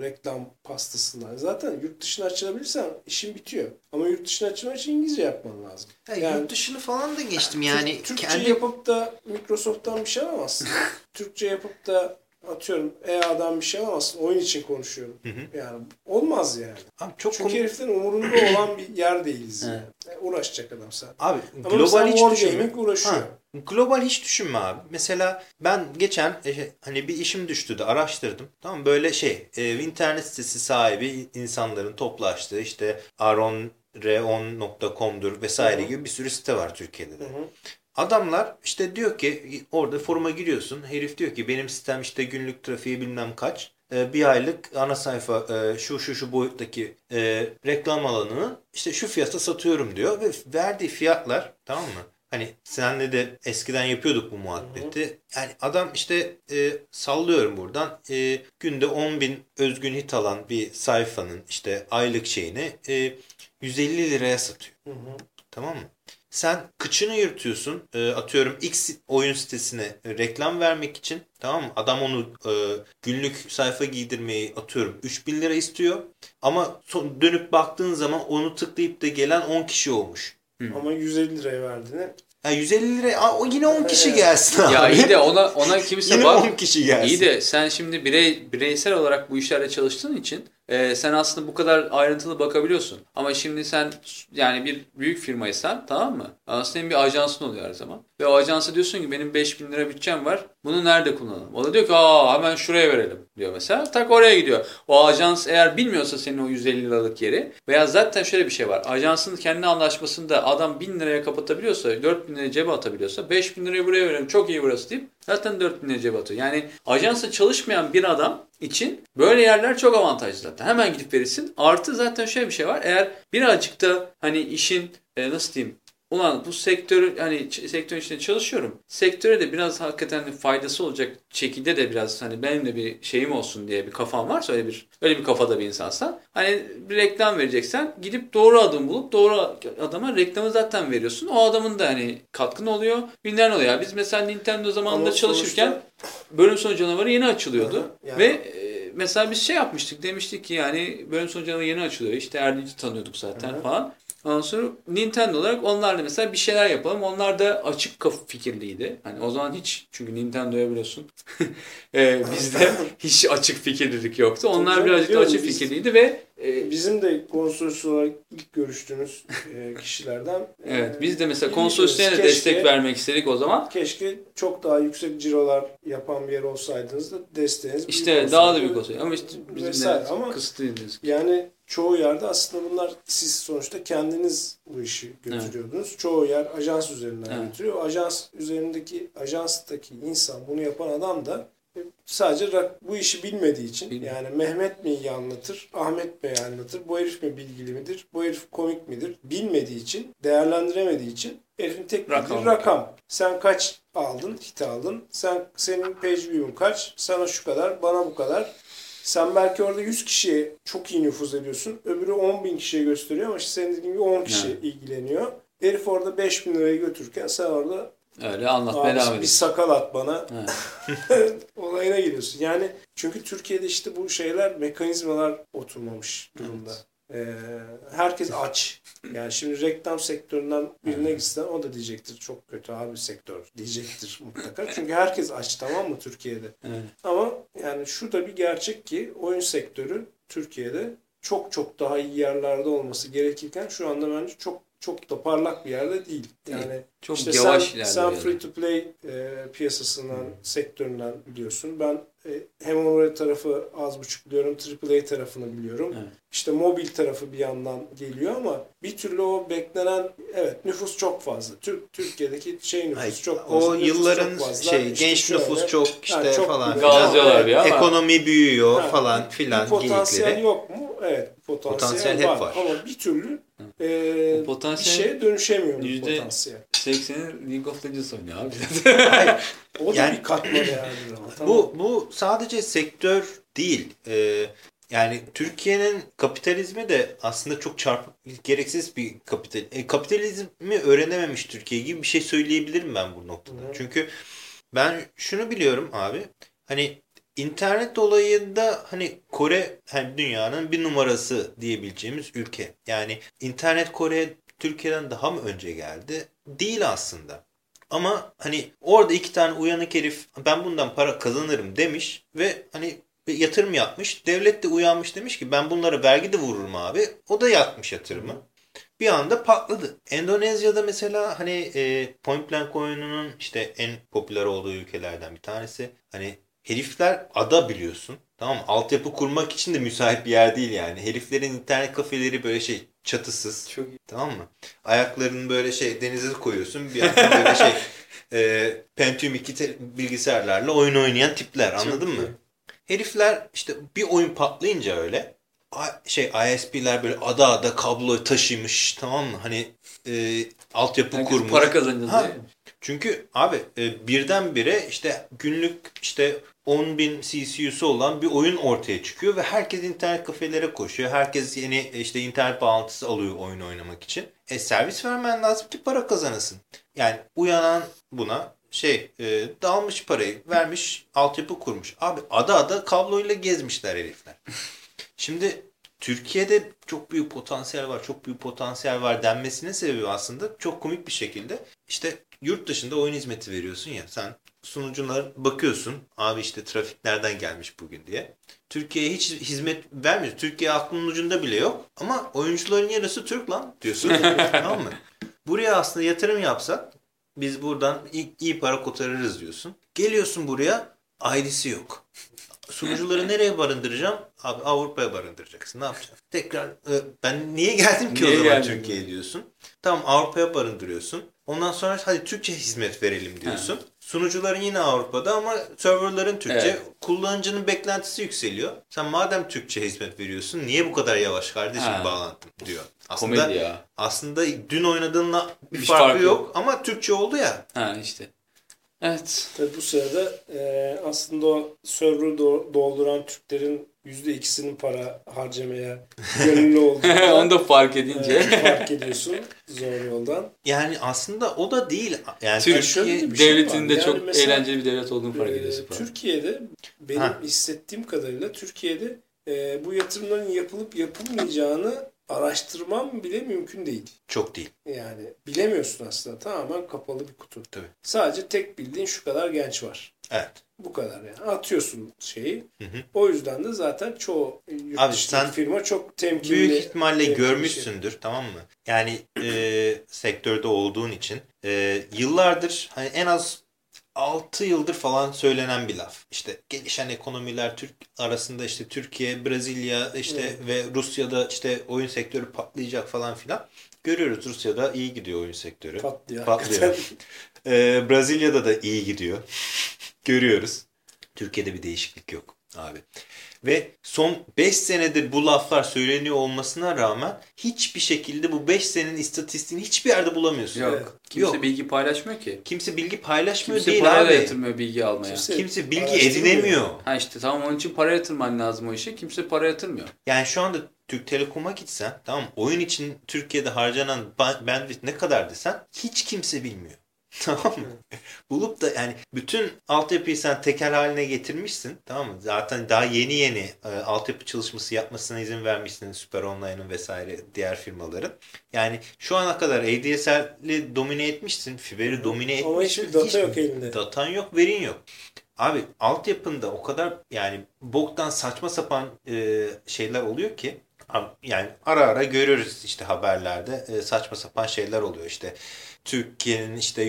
reklam pastasından zaten yurt dışına açılabilirsen işin bitiyor. Ama yurt dışına açılmak için İngilizce yapman lazım. Ya Yani- yurt dışını falan da geçtim yani. Türk- Türkçe kendi yapıp da Microsoft'tan bir şey alamazsın. Türkçe yapıp da atıyorum EA'dan bir şey alamazsın. Oyun için konuşuyorum. Yani olmaz yani. Abi çok Çünkü komik. heriflerin umurunda olan bir yer değiliz yani. Yani uğraşacak adam sen. Abi Ama global hiç düşünme. Uğraşıyor. Ha, global hiç düşünme abi. Mesela ben geçen e, hani bir işim düştü de araştırdım. Tamam böyle şey e, internet sitesi sahibi insanların toplaştığı işte aronreon.com'dur vesaire Hı hı. gibi bir sürü site var Türkiye'de de. Hı hı. Adamlar işte diyor ki orada foruma giriyorsun. Herif diyor ki benim sistem işte günlük trafiği bilmem kaç. Ee, bir aylık ana sayfa e, şu şu şu boyuttaki e, reklam alanını işte şu fiyata satıyorum diyor. Ve verdiği fiyatlar tamam mı? Hani senle de eskiden yapıyorduk bu muhabbeti. Yani adam işte e, sallıyorum buradan e, günde 10 bin özgün hit alan bir sayfanın işte aylık şeyini e, 150 liraya satıyor. Hı hı. Tamam mı? Sen kıçını yırtıyorsun. E, atıyorum X oyun sitesine reklam vermek için. Tamam mı? Adam onu e, günlük sayfa giydirmeyi atıyorum 3000 lira istiyor. Ama son, dönüp baktığın zaman onu tıklayıp da gelen 10 kişi olmuş. Ama 150 liraya verdiğini Ha 150 lira o yine 10 kişi gelsin abi. Ya iyi de ona ona kimse yine bak. 10 kişi gelsin. İyi de sen şimdi birey bireysel olarak bu işlerle çalıştığın için e, sen aslında bu kadar ayrıntılı bakabiliyorsun. Ama şimdi sen yani bir büyük firmaysan tamam mı? Aslında bir ajansın oluyor her zaman. Ve o ajansa diyorsun ki benim 5000 lira bütçem var. Bunu nerede kullanalım? O da diyor ki aa hemen şuraya verelim diyor mesela. Tak oraya gidiyor. O ajans eğer bilmiyorsa senin o 150 liralık yeri veya zaten şöyle bir şey var. Ajansın kendi anlaşmasında adam 1000 liraya kapatabiliyorsa 4000 liraya cebe atabiliyorsa 5000 lirayı buraya verelim çok iyi burası deyip zaten 4000 liraya cebe atıyor. Yani ajansa çalışmayan bir adam için böyle yerler çok avantajlı zaten. Hemen gidip verirsin. Artı zaten şöyle bir şey var. Eğer birazcık da hani işin e, nasıl diyeyim Ulan bu sektörü hani sektörün içinde çalışıyorum. Sektöre de biraz hakikaten faydası olacak şekilde de biraz hani benim de bir şeyim olsun diye bir kafam varsa öyle bir öyle bir kafada bir insansan hani bir reklam vereceksen gidip doğru adım bulup doğru adama reklamı zaten veriyorsun. O adamın da hani katkın oluyor. Binden oluyor. Biz mesela Nintendo zamanında Ama çalışırken sonuçta- bölüm sonu canavarı yeni açılıyordu. Yani- Ve e, mesela biz şey yapmıştık. Demiştik ki yani bölüm sonu canavarı yeni açılıyor. İşte Erdinç'i tanıyorduk zaten Aha. falan. Ondan sonra Nintendo olarak onlarla mesela bir şeyler yapalım. Onlar da açık kaf fikirliydi. Hani o zaman hiç çünkü Nintendo'ya biliyorsun e, bizde hiç açık fikirlilik yoktu. Onlar birazcık da açık fikirliydi ve e, Bizim de konsolos olarak ilk görüştüğümüz e, kişilerden. evet e, biz de mesela konsorsiyona da destek vermek istedik o zaman. Keşke çok daha yüksek cirolar yapan bir yer olsaydınız da desteğiniz büyük İşte daha da büyük olsaydı. Ama işte bizim de Ama kısıtlıyız. yani çoğu yerde aslında bunlar siz sonuçta kendiniz bu işi götürüyordunuz. Çoğu yer ajans üzerinden Evet. götürüyor. Ajans üzerindeki ajanstaki insan bunu yapan adam da sadece bu işi bilmediği için Bilmiyor. yani Mehmet mi iyi anlatır, Ahmet mi iyi anlatır, bu herif mi bilgili midir, bu herif komik midir bilmediği için, değerlendiremediği için herifin tek bildiği Rakam. rakam. Sen kaç aldın, hit aldın, sen senin page view'un kaç, sana şu kadar, bana bu kadar. Sen belki orada 100 kişiye çok iyi nüfuz ediyorsun. Öbürü 10 bin kişiye gösteriyor ama işte senin dediğin gibi 10 kişi Evet. ilgileniyor. Herif orada 5 bin lirayı götürürken sen orada Öyle anlatmaya devam bir sakal at bana Evet. olayına geliyorsun. Yani çünkü Türkiye'de işte bu şeyler mekanizmalar oturmamış durumda. Ee, herkes aç. Yani şimdi reklam sektöründen birine gitsen o da diyecektir çok kötü abi sektör diyecektir mutlaka. Çünkü herkes aç tamam mı Türkiye'de? Evet. Ama yani şu da bir gerçek ki oyun sektörü Türkiye'de çok çok daha iyi yerlerde olması gerekirken şu anda bence çok çok da parlak bir yerde değil. Yani Çok işte yavaş sen, ilerliyor. sen yani. free to play e, piyasasından, sektöründen biliyorsun. Ben e, hem oraya tarafı az buçuk biliyorum, AAA tarafını biliyorum. Evet. İşte mobil tarafı bir yandan geliyor ama bir türlü o beklenen, evet nüfus çok fazla. Türk Türkiye'deki şey nüfus Ay, çok fazla. o nüfus yılların çok fazla. şey İşte genç şöyle, nüfus çok işte Ha, çok falan. Gazlıyorlar bir ama. Ekonomi büyüyor Ha, falan filan potansiyel geyikleri. yok mu? Evet potansiyel, Potansiyel hep var. var. Ama bir türlü e, O potansiyel bir şeye dönüşemiyor bu yüzde- potansiyel. 80'i League of Legends oynuyor abi. O da Yani- bir katma değerli ama. Tamam. Bu bu sadece sektör değil. Ee, yani Türkiye'nin kapitalizmi de aslında çok çarpık, gereksiz bir kapital. E, kapitalizmi öğrenememiş Türkiye gibi bir şey söyleyebilirim ben bu noktada. Hı. Çünkü Ben şunu biliyorum abi. Hani internet olayında hani Kore hani dünyanın bir numarası diyebileceğimiz ülke. Yani internet Kore Türkiye'den daha mı önce geldi? Değil aslında. Ama hani orada iki tane uyanık herif ben bundan para kazanırım demiş ve hani yatırım yapmış. Devlet de uyanmış demiş ki ben bunlara vergi de vururum abi. O da yapmış yatırımı. Bir anda patladı. Endonezya'da mesela hani e, Point Blank oyununun işte en popüler olduğu ülkelerden bir tanesi. Hani herifler ada biliyorsun. Tamam mı? Altyapı kurmak için de müsait bir yer değil yani. Heriflerin internet kafeleri böyle şey çatısız. Çok iyi. Tamam mı? Ayaklarını böyle şey denize koyuyorsun. Bir yandan böyle şey e, Pentium 2 te- bilgisayarlarla oyun oynayan tipler anladın Çok mı? iyi. Herifler işte bir oyun patlayınca öyle şey ISP'ler böyle ada ada kabloyu taşımış tamam mı? Hani e, altyapı Herkes kurmuş. para kazanacağız Ha. diye. Çünkü abi e, birdenbire işte günlük işte 10.000 CCU'su olan bir oyun ortaya çıkıyor ve herkes internet kafelere koşuyor. Herkes yeni e, işte internet bağlantısı alıyor oyun oynamak için. E servis vermen lazım ki para kazanasın. Yani uyanan buna şey e, dalmış parayı vermiş altyapı kurmuş. Abi ada ada kabloyla gezmişler herifler. Şimdi Türkiye'de çok büyük potansiyel var, çok büyük potansiyel var denmesinin sebebi aslında çok komik bir şekilde işte yurt dışında oyun hizmeti veriyorsun ya sen sunucular bakıyorsun abi işte trafik nereden gelmiş bugün diye. Türkiye'ye hiç hizmet vermiyor. Türkiye aklının ucunda bile yok ama oyuncuların yarısı Türk lan diyorsun. tamam mı? Buraya aslında yatırım yapsak biz buradan iyi, iyi para kotarırız diyorsun. Geliyorsun buraya ID'si yok. Sunucuları nereye barındıracağım? Abi Avrupa'ya barındıracaksın. Ne yapacaksın? Tekrar e, ben niye geldim ki Niye o zaman? Türkiye'ye diyorsun. Tamam Avrupa'ya barındırıyorsun. Ondan sonra hadi Türkçe hizmet verelim diyorsun. Sunucuların yine Avrupa'da ama serverların Türkçe. Evet. Kullanıcının beklentisi yükseliyor. Sen madem Türkçe hizmet veriyorsun niye bu kadar yavaş kardeşim Ha. bağlantım diyor. Aslında Komedi ya. aslında dün oynadığınla bir Hiç farkı, farkı yok ama Türkçe oldu ya. Ha işte. Evet. Tabii bu sırada e, aslında o server'ı do- dolduran Türklerin %2'sinin para harcamaya gönüllü olduğunu Onu da fark edince. e, fark ediyorsun zor yoldan. Yani aslında o da değil. Yani Türk Türkiye bir şey Devletin var. de Yani çok mesela, eğlenceli bir devlet olduğunu fark Ee, ediyorsun. falan. Türkiye'de benim Ha. hissettiğim kadarıyla Türkiye'de e, bu yatırımların yapılıp yapılmayacağını araştırmam bile mümkün değil. çok değil. Yani bilemiyorsun aslında. Tamamen kapalı bir kutu. Tabii. Sadece tek bildiğin şu kadar genç var. Evet. Bu kadar yani. Atıyorsun şeyi. Hı hı. O yüzden de zaten çoğu Abi sen firma çok temkinli. Büyük ihtimalle temkinli şey. görmüşsündür tamam mı? Yani e, sektörde olduğun için e, yıllardır hani en az 6 yıldır falan söylenen bir laf. İşte gelişen ekonomiler Türk arasında işte Türkiye, Brezilya işte Evet. ve Rusya'da işte oyun sektörü patlayacak falan filan. Görüyoruz Rusya'da iyi gidiyor oyun sektörü. Patlıyor. Patlıyor. Ee, Brezilya'da da iyi gidiyor. Görüyoruz. Türkiye'de bir değişiklik yok abi. Ve son 5 senedir bu laflar söyleniyor olmasına rağmen hiçbir şekilde bu 5 senenin istatistiğini hiçbir yerde bulamıyorsun. Yok. Evet. Kimse Yok. bilgi paylaşmıyor ki. Kimse bilgi paylaşmıyor Kimse değil para abi. yatırmıyor bilgi almaya. Kimse- Kimse bilgi edinemiyor. Ha işte tamam onun için para yatırman lazım o işe. Kimse para yatırmıyor. Yani şu anda Türk Telekom'a gitsen tamam oyun için Türkiye'de harcanan ba- bandwidth ne kadar desen hiç kimse bilmiyor. Tamam mı? Bulup da yani bütün altyapıyı sen tekel haline getirmişsin. Tamam mı? Zaten daha yeni yeni e, altyapı çalışması yapmasına izin vermişsin Süper Online'ın vesaire diğer firmaların. Yani şu ana kadar ADSL'i domine etmişsin. Fiber'i domine Ama etmişsin. hiçbir data yok elinde. Datan yok, verin yok. Abi altyapında o kadar yani boktan saçma sapan e, şeyler oluyor ki abi, yani ara ara görüyoruz işte haberlerde e, saçma sapan şeyler oluyor işte. Türkiye'nin işte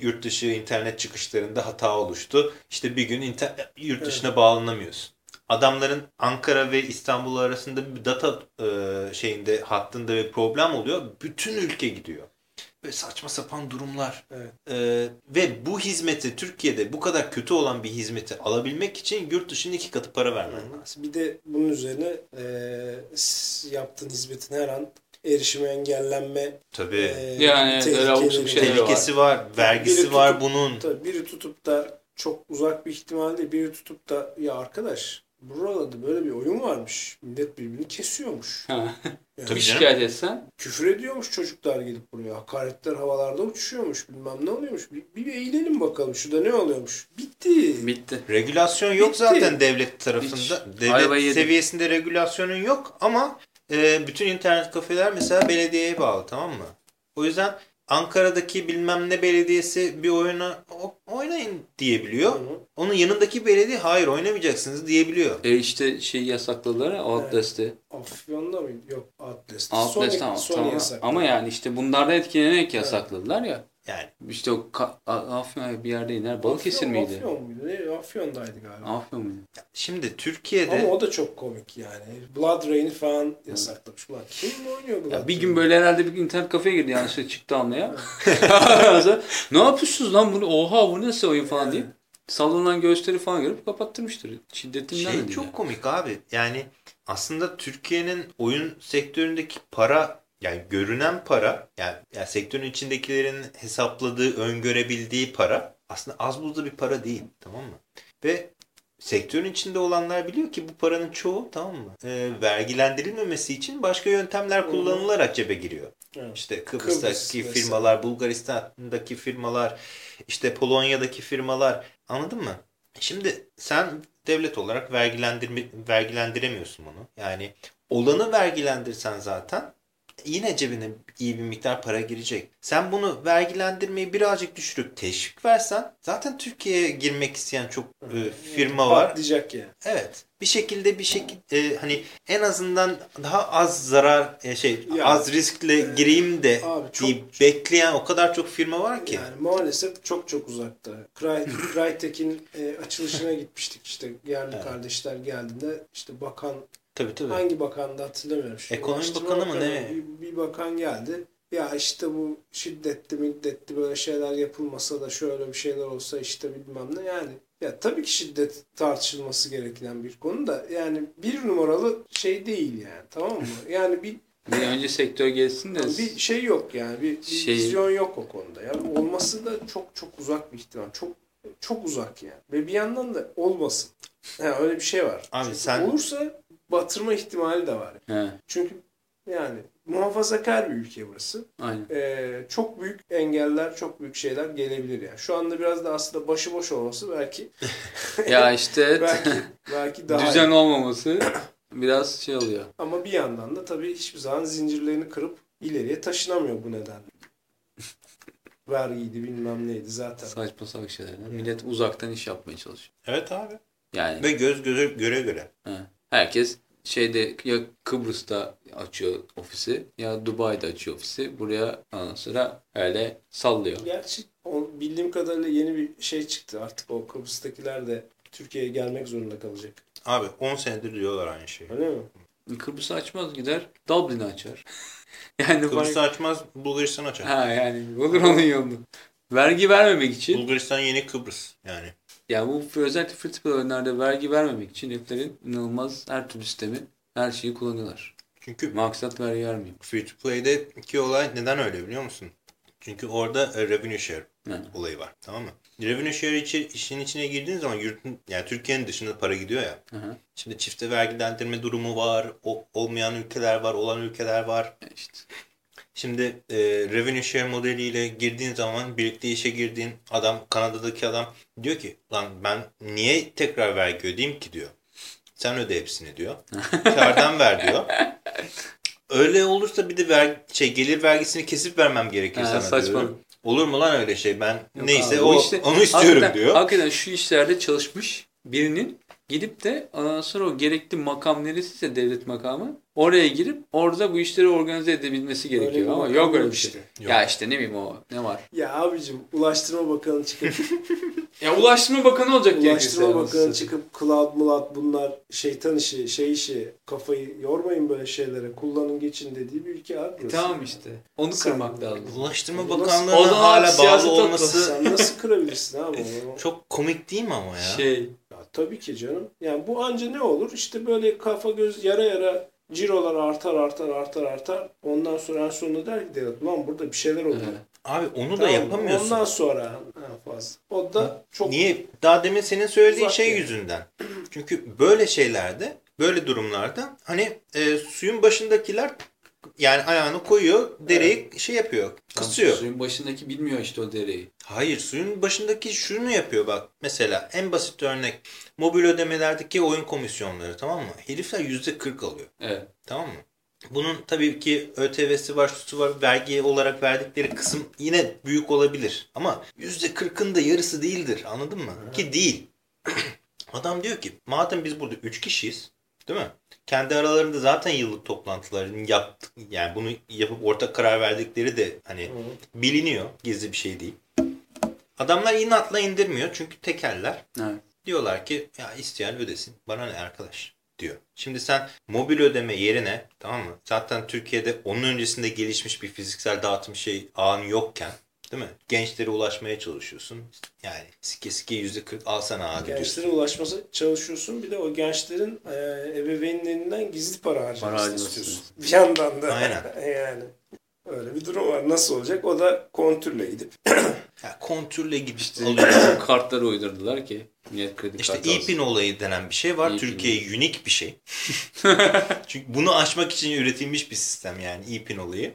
yurt dışı internet çıkışlarında hata oluştu. İşte bir gün yurt dışına bağlanamıyorsun. Adamların Ankara ve İstanbul arasında bir data e, şeyinde hattında bir problem oluyor. Bütün ülke gidiyor. Ve saçma sapan durumlar. Evet. Ee, ve bu hizmeti Türkiye'de bu kadar kötü olan bir hizmeti alabilmek için yurt dışında iki katı para vermen lazım. Bir de bunun üzerine e, yaptığın hizmetin her an erişime engellenme Tabii. e, Yani böyle tehlikeleri abuk sabuk var. Tehlikesi var, vergisi Biri var tutup- bunun. Tabii biri tutup da çok uzak bir ihtimal değil. Biri tutup da ya arkadaş buralarda böyle bir oyun varmış. Millet birbirini kesiyormuş. Ha. Yani Tabii şikayet etsen küfür ediyormuş çocuklar gelip buraya. Hakaretler havalarda uçuşuyormuş. Bilmem ne oluyormuş. Bir, bir eğlenelim bakalım. Şurada ne oluyormuş. Bitti. bitti. Regülasyon yok Bitti. zaten devlet tarafında. Ayvayı Devlet seviyesinde regülasyonun yok ama e, bütün internet kafeler mesela belediyeye bağlı tamam mı? O yüzden Ankara'daki bilmem ne belediyesi bir oyuna oynayın diyebiliyor. Hı hı. Onun yanındaki belediye hayır oynamayacaksınız diyebiliyor. E işte şey yasakladılar ya Outlast'ı. Afyon'da mıydı? Yok. Outlast. Outlast Sony, tamam. Sony tamam. yasakladı. Ama yani işte bunlardan etkilenerek yasakladılar ya. Yani İşte o ka- Afyon bir yerde iner. Balıkesir Afyon- miydi? Afyon muydu? Ne? Afyon'daydı galiba. Afyon muydu? şimdi Türkiye'de Ama o da çok komik yani. Blood Rain'i falan yasaklamış. Ulan kim oynuyor Blood Ya bir gün böyle herhalde bir internet kafeye girdi yanlışlıkla çıktı anlaya. ne yapıyorsunuz lan bunu? Oha bu nasıl oyun falan diye. Sallanan gösteri falan görüp kapattırmıştır. Şiddetinden şey çok yani. komik abi. Yani aslında Türkiye'nin oyun sektöründeki para yani görünen para yani, yani sektörün içindekilerin hesapladığı, öngörebildiği para aslında az buzda bir para değil. Tamam mı? Ve sektörün içinde olanlar biliyor ki bu paranın çoğu tamam mı? Ee, vergilendirilmemesi için başka yöntemler kullanılarak cebe giriyor. Evet. İşte Kıbrıs Kıbrıs'taki mesela. firmalar, Bulgaristan'daki firmalar, işte Polonya'daki firmalar anladın mı? Şimdi sen devlet olarak vergilendirme, vergilendiremiyorsun bunu. Yani olanı vergilendirsen zaten yine cebine iyi bir miktar para girecek. Sen bunu vergilendirmeyi birazcık düşürüp teşvik versen zaten Türkiye'ye girmek isteyen çok e, firma var. Patlayacak yani. Evet. Bir şekilde bir şekilde hani en azından daha az zarar e, şey Ya, az riskle gireyim de Abi çok deyip bekleyen o kadar çok firma var ki. yani maalesef çok çok uzakta. Cry, Crytek'in e, açılışına gitmiştik işte yerli Evet. kardeşler geldiğinde işte bakan Tabii tabii. hangi bakandı hatırlamıyorum. Şimdi Ekonomi Bakanı mı, ne? Bir, bir bakan geldi. Ya işte bu şiddetli middetli böyle şeyler yapılmasa da şöyle bir şeyler olsa işte bilmem ne yani. Ya tabii ki şiddet tartışılması gereken bir konu da yani bir numaralı şey değil yani tamam mı? Yani bir Bir önce sektör gelsin de bir şey yok yani bir, bir Şey- vizyon yok o konuda. Yani olması da çok çok uzak bir ihtimal. Çok çok uzak yani. Ve bir yandan da olmasın. Yani öyle bir şey var. Abi Çünkü sen- olursa batırma ihtimali de var. He, Çünkü yani muhafazakar bir ülke burası. aynen. Ee, çok büyük engeller, çok büyük şeyler gelebilir yani. Şu anda biraz da aslında başıboş olması belki Ya işte belki belki daha düzen iyi. olmaması biraz şey oluyor. Ama bir yandan da tabii hiçbir zaman zincirlerini kırıp ileriye taşınamıyor bu nedenle. Vergiydi bilmem neydi zaten. Saçma salak şeylerden. Millet uzaktan iş yapmaya çalışıyor. Evet abi. Yani Ve göz göze göre göre. he. Herkes şeyde ya Kıbrıs'ta açıyor ofisi ya Dubai'de açıyor ofisi. Buraya ondan sonra öyle sallıyor. Gerçi o, bildiğim kadarıyla yeni bir şey çıktı. Artık o Kıbrıs'takiler de Türkiye'ye gelmek zorunda kalacak. Abi 10 senedir diyorlar aynı şeyi. Öyle mi? Kıbrıs'ı açmaz gider Dublin'i açar. yani Kıbrıs'ı fark- açmaz Bulgaristan açar. Ha yani olur onun yolunu. Vergi vermemek için Bulgaristan yeni Kıbrıs yani. Ya bu özellikle free oyunlarda vergi vermemek için heriflerin inanılmaz her türlü sistemi her şeyi kullanıyorlar. Çünkü Maksat vergi vermeyeyim. Free to Play'deki olay neden öyle biliyor musun? Çünkü orada e, revenue share Yani. olayı var. Tamam mı? Revenue share içi, işin içine girdiğin zaman yurtun, yani Türkiye'nin dışında para gidiyor ya. Hı hı. Şimdi çifte vergilendirme durumu var. O, olmayan ülkeler var. Olan ülkeler var. Ya işte. Şimdi e, revenue share modeliyle girdiğin zaman birlikte işe girdiğin adam Kanada'daki adam diyor ki lan ben niye tekrar vergi ödeyeyim ki diyor. Sen öde hepsini diyor. Kardan ver diyor. Öyle olursa bir de ver, şey gelir vergisini kesip vermem gerekir Ha, sana saçma. diyor. Olur mu lan öyle şey? Ben Yok neyse abi, o, işte- onu istiyorum hakikaten, diyor. Hakikaten şu işlerde çalışmış birinin gidip de ondan sonra o gerekli makam neresiyse devlet makamı oraya girip orada bu işleri organize edebilmesi Öyle gerekiyor ama makam yok öyle yok bir şey. işte. Ya işte ne bileyim o ne var? Ya abicim Ulaştırma Bakanı çıkıp Ya Ulaştırma Bakanı olacak Ulaştırma. Bakanı çıkıp cloud mulat bunlar şeytan işi, şey işi kafayı yormayın böyle şeylere kullanın geçin dediği bir ülke abi. E, tamam işte. Onu Sen- kırmak lazım. Ulaştırma Bakanlığı'na hala bağlı olması Sen nasıl kırabilirsin abi onu? çok komik değil mi ama ya? Şey Ya, tabii ki canım. Yani bu anca ne olur? İşte böyle kafa göz yara yara cirolar artar artar artar artar. Ondan sonra en sonunda der ki devlet lan burada bir şeyler oluyor. Evet. Abi onu da Tamam mı? yapamıyorsun. Ondan sonra en fazla. O da çok Niye? Daha demin senin söylediğin şey yani. yüzünden. Çünkü böyle şeylerde, böyle durumlarda hani e, suyun başındakiler yani ayağını koyuyor, dereyi şey yapıyor, kısıyor. Suyun başındaki bilmiyor işte o dereyi. Hayır suyun başındaki şunu yapıyor bak. Mesela en basit örnek mobil ödemelerdeki oyun komisyonları tamam mı? Herifler %40 alıyor. Evet. Tamam mı? Bunun tabii ki ÖTV'si var, şusu var, vergi olarak verdikleri kısım yine büyük olabilir. Ama %40'ın da yarısı değildir. Anladın mı? Ki değil. Adam diyor ki madem biz burada 3 kişiyiz değil mi? Kendi aralarında zaten yıllık toplantılarını yaptık. Yani bunu yapıp ortak karar verdikleri de hani biliniyor. Gizli bir şey değil. Adamlar inatla indirmiyor çünkü tekerler. Evet. Diyorlar ki ya isteyen ödesin. Bana ne arkadaş diyor. Şimdi sen mobil ödeme yerine tamam mı? Zaten Türkiye'de onun öncesinde gelişmiş bir fiziksel dağıtım şey ağın yokken değil mi? Gençlere ulaşmaya çalışıyorsun. Yani sike sike yüzde kırk alsana abi diyorsun. Gençlere ulaşması çalışıyorsun. Bir de o gençlerin e, ebeveynlerinden gizli para harcamasını istiyorsun. Bir yandan da. Aynen. yani. Öyle bir durum var. Nasıl olacak? O da kontürle gidip. Ya kontürle gidip İşte kartları uydurdular ki millet kredi İşte e-pin olayı denen bir şey var. E-pin. Türkiye'ye unik bir şey. Çünkü bunu aşmak için üretilmiş bir sistem yani e-pin olayı.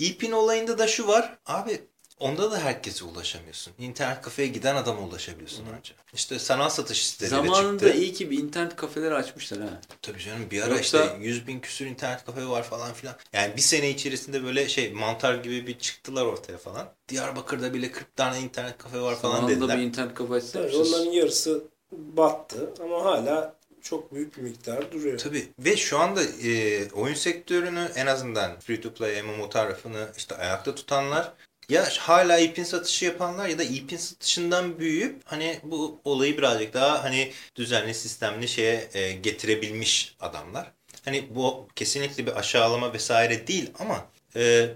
E-pin olayında da şu var. Abi onda da herkese ulaşamıyorsun. İnternet kafeye giden adama ulaşabiliyorsun ancak. İşte sanal satış siteleri Zamanında çıktı. iyi ki bir internet kafeler açmışlar ha. Tabii canım bir ara Yoksa- işte 100 bin küsür internet kafe var falan filan. Yani bir sene içerisinde böyle şey mantar gibi bir çıktılar ortaya falan. Diyarbakır'da bile 40 tane internet kafe var falan Zamanında dediler. bir internet kafe açmışlar. onların yarısı battı ama hala çok büyük bir miktar duruyor. Tabii ve şu anda e, oyun sektörünü en azından free to play MMO tarafını işte ayakta tutanlar ya hala ipin satışı yapanlar ya da ipin satışından büyüyüp hani bu olayı birazcık daha hani düzenli sistemli şeye e, getirebilmiş adamlar. Hani bu kesinlikle bir aşağılama vesaire değil ama e,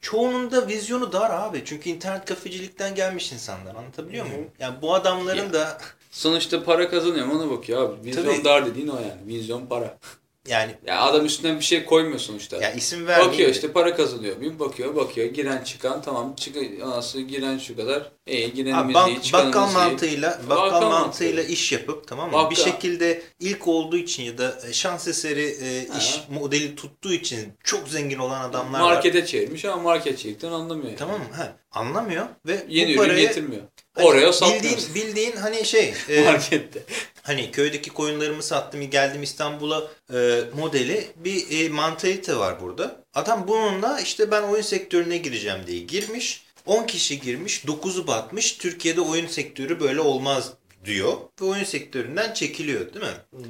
çoğunun da vizyonu dar abi. Çünkü internet kafecilikten gelmiş insanlar anlatabiliyor muyum? Yani bu adamların Ya. da Sonuçta para kazanıyor ona bakıyor abi. Vizyon Tabii. dar dediğin o yani. Vizyon para. Yani Ya adam üstüne bir şey koymuyor sonuçta. ya isim vermeyeyim. bakıyor işte para kazanıyor. Bir bakıyor bakıyor. Giren çıkan tamam. Çık anası giren şu kadar. İyi girenimiz Abi bank- iyi bakkal iyi. mantığıyla bakkal, Bakkal mantığıyla mantığı. iş yapıp tamam mı? Bakkal- Bir şekilde ilk olduğu için ya da şans eseri e, Ha. iş modeli tuttuğu için çok zengin olan adamlar var. Markete çevirmiş ama market çevirikten anlamıyor. Yani. Tamam mı? Ha, anlamıyor ve Yeni bu parayı getirmiyor. hani Oraya satmıyor. bildiğin, bildiğin hani şey e, Markette. Hani köydeki koyunlarımı sattım geldim İstanbul'a e, modeli bir e, mantalite var burada. Adam bununla işte ben oyun sektörüne gireceğim diye girmiş. 10 kişi girmiş, 9'u batmış. Türkiye'de oyun sektörü böyle olmaz diyor ve oyun sektöründen çekiliyor değil mi?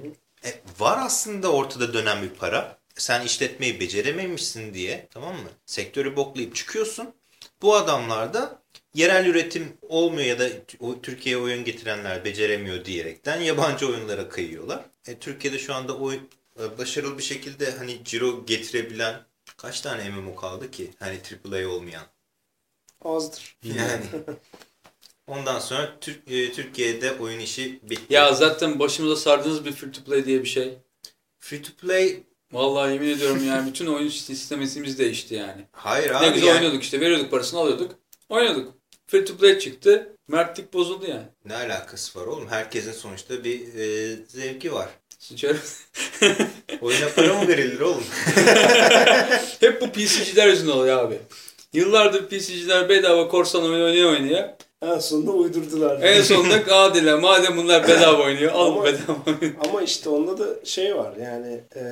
E, var aslında ortada dönen bir para. Sen işletmeyi becerememişsin diye tamam mı? Sektörü boklayıp çıkıyorsun. Bu adamlar da yerel üretim olmuyor ya da o- Türkiye'ye oyun getirenler beceremiyor diyerekten yabancı oyunlara kayıyorlar. E, Türkiye'de şu anda oyun e, başarılı bir şekilde hani ciro getirebilen kaç tane MMO kaldı ki? Hani AAA olmayan. Azdır. Yani. Ondan sonra Türk, e, Türkiye'de oyun işi bitti. Ya zaten başımıza sardığınız bir free to play diye bir şey. Free to play Vallahi yemin ediyorum yani bütün oyun sistemimiz değişti yani. hayır ne abi güzel yani- oynuyorduk işte veriyorduk parasını alıyorduk. Oynadık. Free to play çıktı. Mertlik bozuldu yani. Ne alakası var oğlum? Herkesin sonuçta bir e, zevki var. Sıçarım. Oyuna para mı verilir oğlum? Hep bu PC'ciler yüzünden oluyor abi. Yıllardır PC'ciler bedava korsan oyunu oynaya oynaya. En sonunda uydurdular. En sonunda aa dediler madem bunlar bedava oynuyor al Ama- bedava oyunu. Ama işte onda da şey var yani e,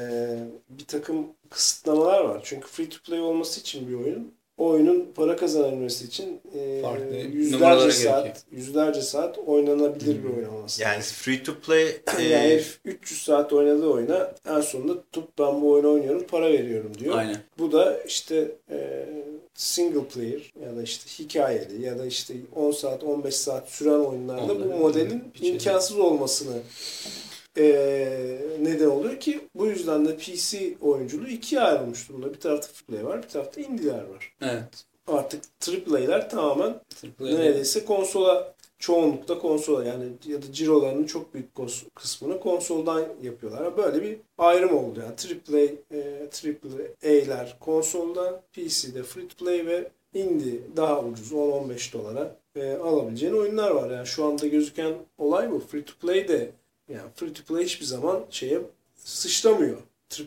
bir takım kısıtlamalar var. Çünkü free to play olması için bir oyun o oyunun para kazanabilmesi için e, Farklı yüzlerce numaralara gerekiyor. saat yüzlerce saat oynanabilir bir oyun olması. Yani free to play e, yani herif 300 saat oynadığı oyuna en sonunda tutup ben bu oyunu oynuyorum para veriyorum diyor. Aynen. Bu da işte e, single player ya da işte hikayeli ya da işte 10 saat 15 saat süren oyunlarda bu Onların modelin imkansız olmasını e, neden oluyor ki bu yüzden de PC oyunculuğu ikiye ayrılmış durumda. Bir tarafta free play var, bir tarafta indie'ler var. Evet. Artık AAA'ler tamamen Triple A. neredeyse konsola çoğunlukla konsola yani ya da cirolarının çok büyük kısmını konsoldan yapıyorlar. Böyle bir ayrım oldu yani AAA, e, konsolda, PC'de free to play ve indie daha ucuz 10-15 dolara e, alabileceğin oyunlar var. Yani şu anda gözüken olay bu. Free to play de Yani free to play hiçbir zaman şeye sıçramıyor.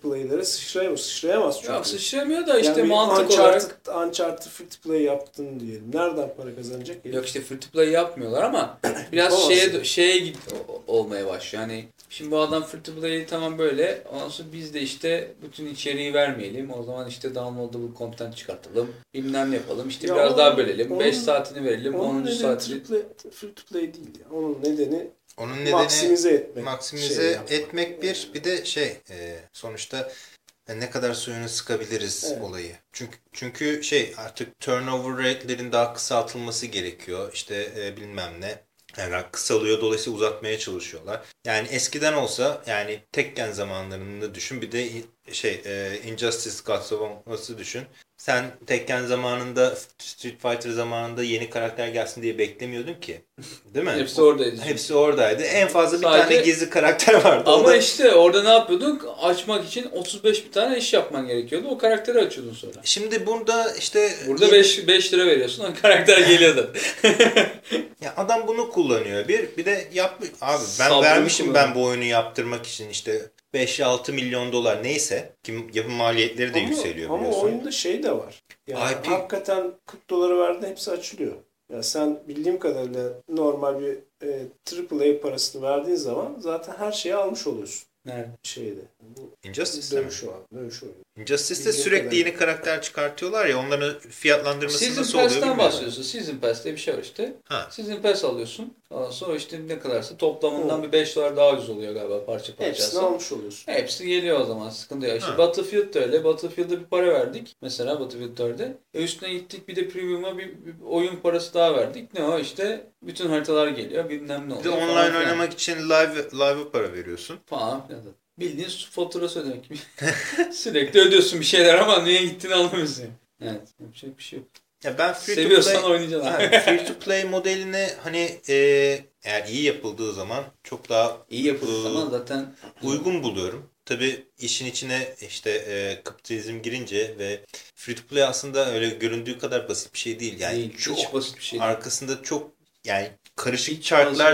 AAA'lere sıçrayamıyor. Sıçrayamaz çünkü. Yok sıçramıyor da işte Yani mantık Uncharted, olarak. Uncharted free to play yaptın diyelim. Nereden para kazanacak? Yok işte free to play yapmıyorlar ama biraz şeye şeye git olmaya başlıyor. Yani şimdi bu adam free to play'i tamam böyle. Ondan sonra biz de işte bütün içeriği vermeyelim. O zaman işte downloadable content çıkartalım. Bilmem ne yapalım. İşte Ya biraz onun- daha bölelim. onun- 5 saatini verelim. Onun 10. nedeni saatini. free, play, free to play değil. Ya. Onun nedeni Onun nedeni maksimize etmek. maksimize şey yapmak. etmek bir bir de şey e, sonuçta e, ne kadar suyunu sıkabiliriz Evet. olayı. Çünkü çünkü şey artık turnover rate'lerin daha kısaltılması gerekiyor. İşte e, bilmem ne. Yani kısalıyor dolayısıyla uzatmaya çalışıyorlar. Yani eskiden olsa yani tekken zamanlarını düşün bir de şey e, Injustice Gods of düşün. Sen tekken zamanında Street Fighter zamanında yeni karakter gelsin diye beklemiyordun ki. Değil mi? Hepsi oradaydı. Hepsi oradaydı. En fazla bir Sadece- tane gizli karakter vardı. Ama da- işte orada ne yapıyorduk? Açmak için 35 bir tane iş yapman gerekiyordu. O karakteri açıyordun sonra. Şimdi burada işte Burada 5 5 lira veriyorsun. O karakter geliyordu. ya adam bunu kullanıyor. Bir bir de yap abi ben Sabrını vermişim kullanıyor. ben bu oyunu yaptırmak için işte 5-6 milyon dolar neyse ki yapım maliyetleri de ama, yükseliyor ama biliyorsun. oyunda şey de var. Yani IP. hakikaten 40 dolara verdin hepsi açılıyor. Ya sen bildiğim kadarıyla normal bir e, AAA parasını verdiğin zaman zaten her şeyi almış oluyorsun Nerede? şeyde. Bu Injustice'de mi? dövüş o dövüş oyunu. Injustice'de Bildiğim sürekli yeni karakter çıkartıyorlar ya onların fiyatlandırması Season nasıl oluyor bilmiyorum. bahsediyorsun. Season Pass diye bir şey var işte. Ha. Season Pass alıyorsun. Ondan sonra işte ne kadarsa toplamından bir 5 dolar daha ucuz oluyor galiba parça parça. Hepsini almış oluyorsun. Hepsi geliyor o zaman sıkıntı yok. İşte. Battlefield da öyle. Battlefield'a bir para verdik. Mesela Battlefield 4'e. E üstüne gittik bir de premium'a bir, bir oyun parası daha verdik. Ne o işte bütün haritalar geliyor bilmem ne Bir de oluyor. falan online filan. oynamak için live live'a para veriyorsun. Falan filan. Bildiğin su faturası ödemek gibi. Sürekli ödüyorsun bir şeyler ama niye gittiğini anlamıyorsun. Evet. Yapacak bir şey yok. Ya ben free to Seviyorsan play oynayacaksın. Ha, free to play modelini hani e, eğer iyi yapıldığı zaman çok daha İyi yapıldığı Ee, zaman zaten uygun buluyorum. Tabi işin içine işte e, kapitalizm girince ve free to play aslında öyle göründüğü kadar basit bir şey değil. Yani değil. çok Hiç basit bir şey değil. arkasında çok yani karışık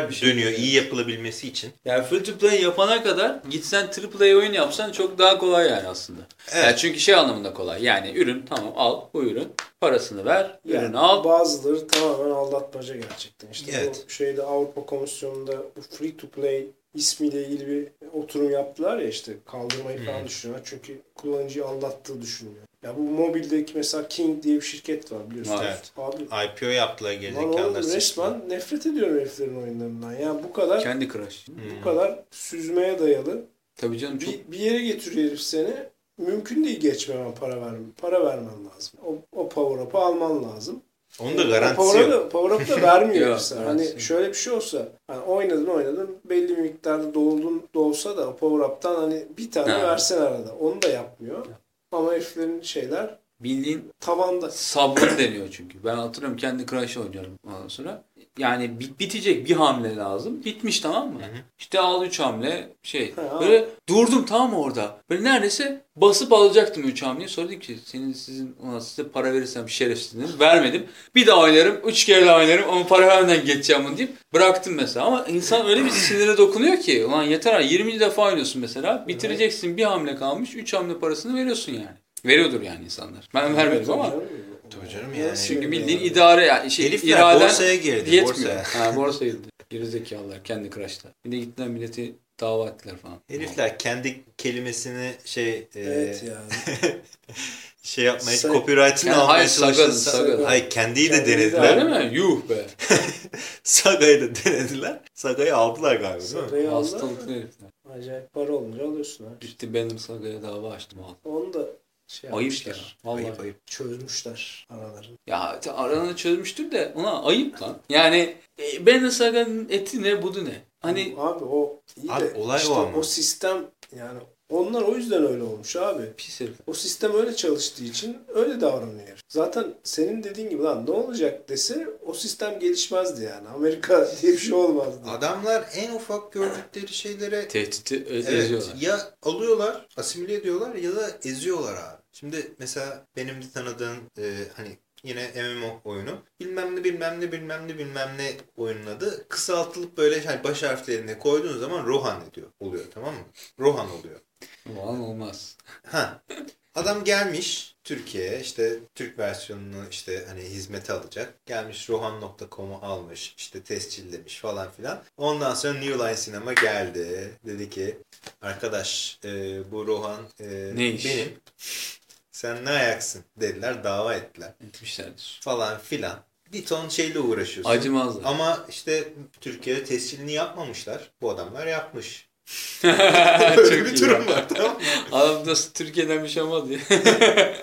bir şey dönüyor değil. iyi yapılabilmesi için. Yani free to play yapana kadar gitsen AAA oyun yapsan çok daha kolay yani aslında. Evet. Yani çünkü şey anlamında kolay. Yani ürün tamam al bu ürün. Parasını ver. Yani ürünü al. bazıları tamamen aldatmaca gerçekten. İşte Evet. bu şeyde Avrupa Komisyonu'nda bu free to play ismiyle ilgili bir oturum yaptılar ya işte kaldırmayı falan düşünüyorlar. Çünkü kullanıcıyı aldattığı düşünülüyor. Ya bu mobildeki mesela King diye bir şirket var biliyorsun. Var. Evet. Abi IPO yaptılar gerizekalılar. oğlum resmen nefret ediyorum heriflerin oyunlarından. Yani bu kadar Kendi Crush. Hmm. bu kadar süzmeye dayalı. Tabii canım çok Bir, bir yere getiriyor herif seni. Mümkün değil geçmemen para ver para vermen lazım. O, o power up'ı alman lazım. Onun da garantisi power yok. Power up da vermiyor Yok, Hani yok. şöyle bir şey olsa hani oynadın oynadın belli bir miktarda doldun dolsa da power up'tan hani bir tane Ha. versen arada. Onu da yapmıyor. Ama heriflerin şeyler bildiğin tavanda. sabrın deniyor çünkü. Ben hatırlıyorum kendi Crush oynuyorum ondan sonra. Yani bit bitecek bir hamle lazım. Bitmiş tamam mı? Hı hı. İşte al 3 hamle şey. Ha. Böyle durdum tamam mı orada? Böyle neredeyse basıp alacaktım 3 hamleyi. Sonra dedim ki senin sizin ona size para verirsem şerefsizim. Vermedim. Bir daha oynarım. 3 kere daha oynarım. Ama para vermeden geçeceğim bunu deyip bıraktım mesela. Ama insan öyle bir sinire dokunuyor ki. Ulan yeter ha 20. defa oynuyorsun mesela. Bitireceksin bir hamle kalmış. 3 hamle parasını veriyorsun yani. Veriyordur yani insanlar. Ben vermedim ama. canım. Tabii canım yani. Çünkü bildiğin yani? idare yani şey, Herifler iraden borsaya girdi, yetmiyor. borsaya. Ha, borsaya girdi. Gerizekalılar kendi Crush'ta. Bir de gittiler milleti dava ettiler falan. Herifler kendi kelimesini şey e, Evet yani. şey yapmaya, Sa- copyright'ını Yani almaya hayır, çalıştılar. Saga'nın, Saga'nın. Hayır kendiyi de denediler. Öyle mi? Yuh be. Saga'yı da denediler. Saga'yı aldılar galiba değil mi? Saga'yı Hastalıklı mı? herifler. Acayip para olunca alıyorsun ha. Gitti benim Saga'ya dava açtım. Onu da şey Ayıp ya. yapmışlar. Vallahi. Ayıp ayıp. Çözmüşler aralarını. Ya aranı çözmüştür de ona ayıp lan. Yani e, ben Saga'nın eti ne budu ne? Hani Abi o iyi Abi de olay işte o ama. o sistem yani onlar o yüzden öyle olmuş abi. pis herif. O sistem öyle çalıştığı için öyle davranıyor. Zaten senin dediğin gibi lan ne olacak dese o sistem gelişmezdi yani. Amerika diye bir şey olmazdı. Adamlar en ufak gördükleri şeylere Tehditi e- evet, eziyorlar. ya alıyorlar, asimile ediyorlar ya da eziyorlar abi. Şimdi mesela benim de tanıdığım e, hani Yine MMO oyunu. Bilmem ne bilmem ne bilmem ne bilmem ne oyunun adı. Kısaltılıp böyle hani baş harflerini koyduğun zaman Rohan ediyor. Oluyor tamam mı? Rohan oluyor. Ulan olmaz. Ha. Adam gelmiş Türkiye'ye işte Türk versiyonunu işte hani hizmete alacak. Gelmiş rohan.com'u almış işte tescillemiş falan filan. Ondan sonra New Line Cinema geldi. Dedi ki arkadaş e, bu Rohan e, Ne iş? benim. Sen ne ayaksın dediler dava ettiler Etmişlerdir. falan filan. Bir ton şeyle uğraşıyorsun. Acımazlar. Ama işte Türkiye'de tescilini yapmamışlar. Bu adamlar yapmış. Böyle bir durum var tamam mı? Adam nasıl Türkiye'den bir şey olmaz diye.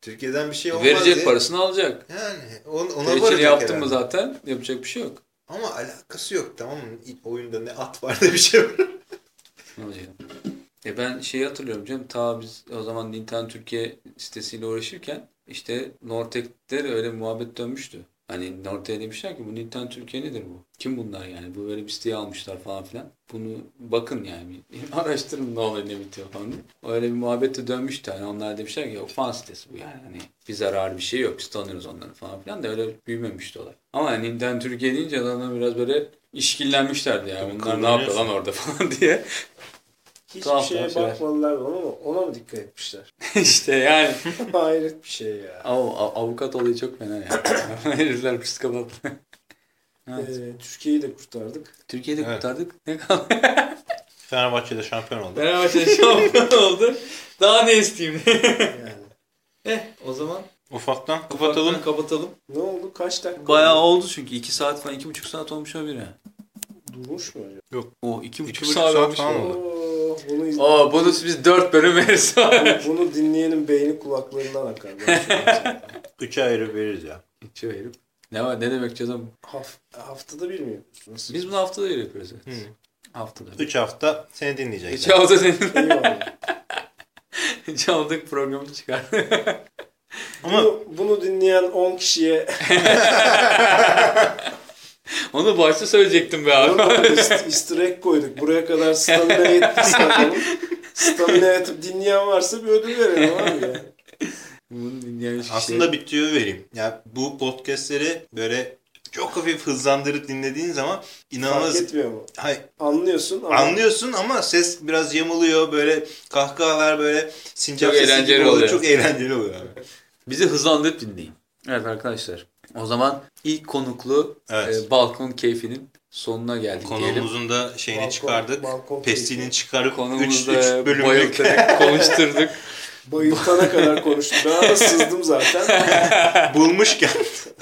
Türkiye'den bir şey olmaz Verecek diye. parasını alacak. Yani on- ona Teçhil varacak yaptın mı zaten yapacak bir şey yok. Ama alakası yok tamam mı? Oyunda ne at var ne bir şey var. Ne olacak? E ben şeyi hatırlıyorum canım. Ta biz o zaman Nintendo Türkiye sitesiyle uğraşırken işte Nortek'te de öyle muhabbet dönmüştü. Hani Nortek'e demişler ki bu Nintendo Türkiye nedir bu? Kim bunlar yani? Bu böyle bir siteyi almışlar falan filan. Bunu bakın yani. Araştırın ne oluyor ne bitiyor falan diye. Öyle bir muhabbet de dönmüştü. Hani onlar demişler ki yok fan sitesi bu yani. Hani bir zararı bir şey yok. Biz tanıyoruz onları falan filan da öyle büyümemişti olay. Ama yani Nintendo Türkiye deyince adamlar biraz böyle işkillenmişlerdi yani. Bunlar ne yapıyor lan orada falan diye. Hiçbir Tuhaf şeye tuhaf şeyler. bakmadılar mı ama ona mı dikkat etmişler? işte yani. Hayret bir şey ya. Av, av- avukat olayı çok fena ya. Herifler psikopat. Evet. Ee, Türkiye'yi de kurtardık. Türkiye'de Evet. kurtardık. Ne kaldı? Fenerbahçe'de şampiyon oldu. Fenerbahçe şampiyon oldu. Daha ne isteyeyim? Yani. eh o zaman Ufaktan kapatalım. kapatalım. Ne oldu? Kaç dakika? Bayağı oldu? oldu çünkü 2 saat falan 2,5 saat olmuş olabilir ha. Durmuş mu acaba? O 2,5 İki buçuk saat, saat olmuş falan oldu. oldu. Oo, bunu, iz- Aa bunu biz 4 bölüm veririz. bunu, bunu dinleyenin beyni kulaklarından akar. Üçe ayrı veririz ya. Şu herif. Ne var ne demek canım? Haf- haftada bir mi yapıyorsun? Nasıl? Biz bunu haftada bir yapıyoruz. Evet. Hı. Haftada bir. Üç hafta seni dinleyecekler. Hiç hafta senin Eyvallah. çaldık programı çıkar. Ama Bunu, bunu dinleyen 10 kişiye Onu başta söyleyecektim be abi. Easter- egg koyduk. Buraya kadar stamina adamın. Stamina yatıp dinleyen varsa bir ödül verelim abi ya. Bunu dinleyen hiç aslında bir tüyo vereyim. Ya bu podcastleri böyle çok hafif hızlandırıp dinlediğin zaman Fark inanılmaz etmiyor mu? Hay, Anlıyorsun ama anlıyorsun ama ses biraz yamuluyor böyle kahkahalar böyle sincap Çok sesi eğlenceli gibi oluyor. Çok eğlenceli oluyor abi. Bizi hızlandırıp dinleyin. Evet arkadaşlar. O zaman ilk konuklu Evet. e, balkon keyfinin sonuna geldik diyelim. Konumuzun da şeyini Balkon- çıkardık. balkon Pestilini keyfi. çıkarıp 3 Konumuzda bölümlük bayıltarak konuşturduk. bayıltana kadar konuştum. Ben de sızdım zaten. bulmuşken.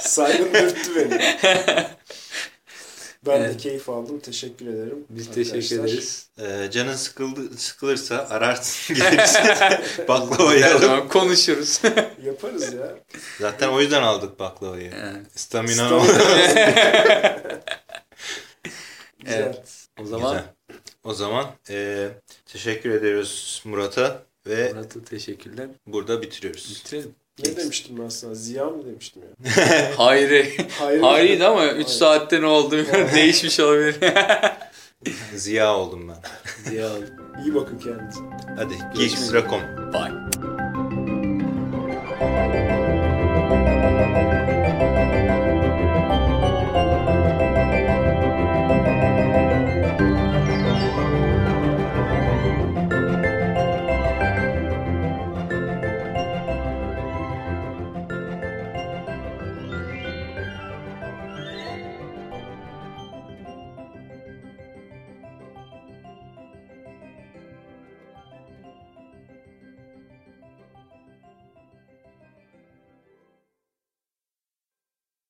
Saygın dürttü beni. Ben de Evet. keyif aldım. Teşekkür ederim. Biz arkadaşlar. teşekkür ederiz. Ee, canın sıkıldı, sıkılırsa ararsın gelirsin. Alıp. zaman konuşuruz. Yaparız ya. Zaten o yüzden aldık baklavayı. Yani, Stamina Stamina. Güzel. Evet. o zaman Güzel. O zaman e, teşekkür ediyoruz Murat'a ve Murat'a teşekkürler. burada bitiriyoruz. Bitirelim. Ne demiştim ben sana? Ziya mı demiştim ya? Hayri. Hayri Hayri'ydi ama 3 saatte ne oldu. Değişmiş olabilir. Ziya oldum ben. Ziya oldum. İyi bakın kendinize. Hadi. Geçmiş rakom. Bye.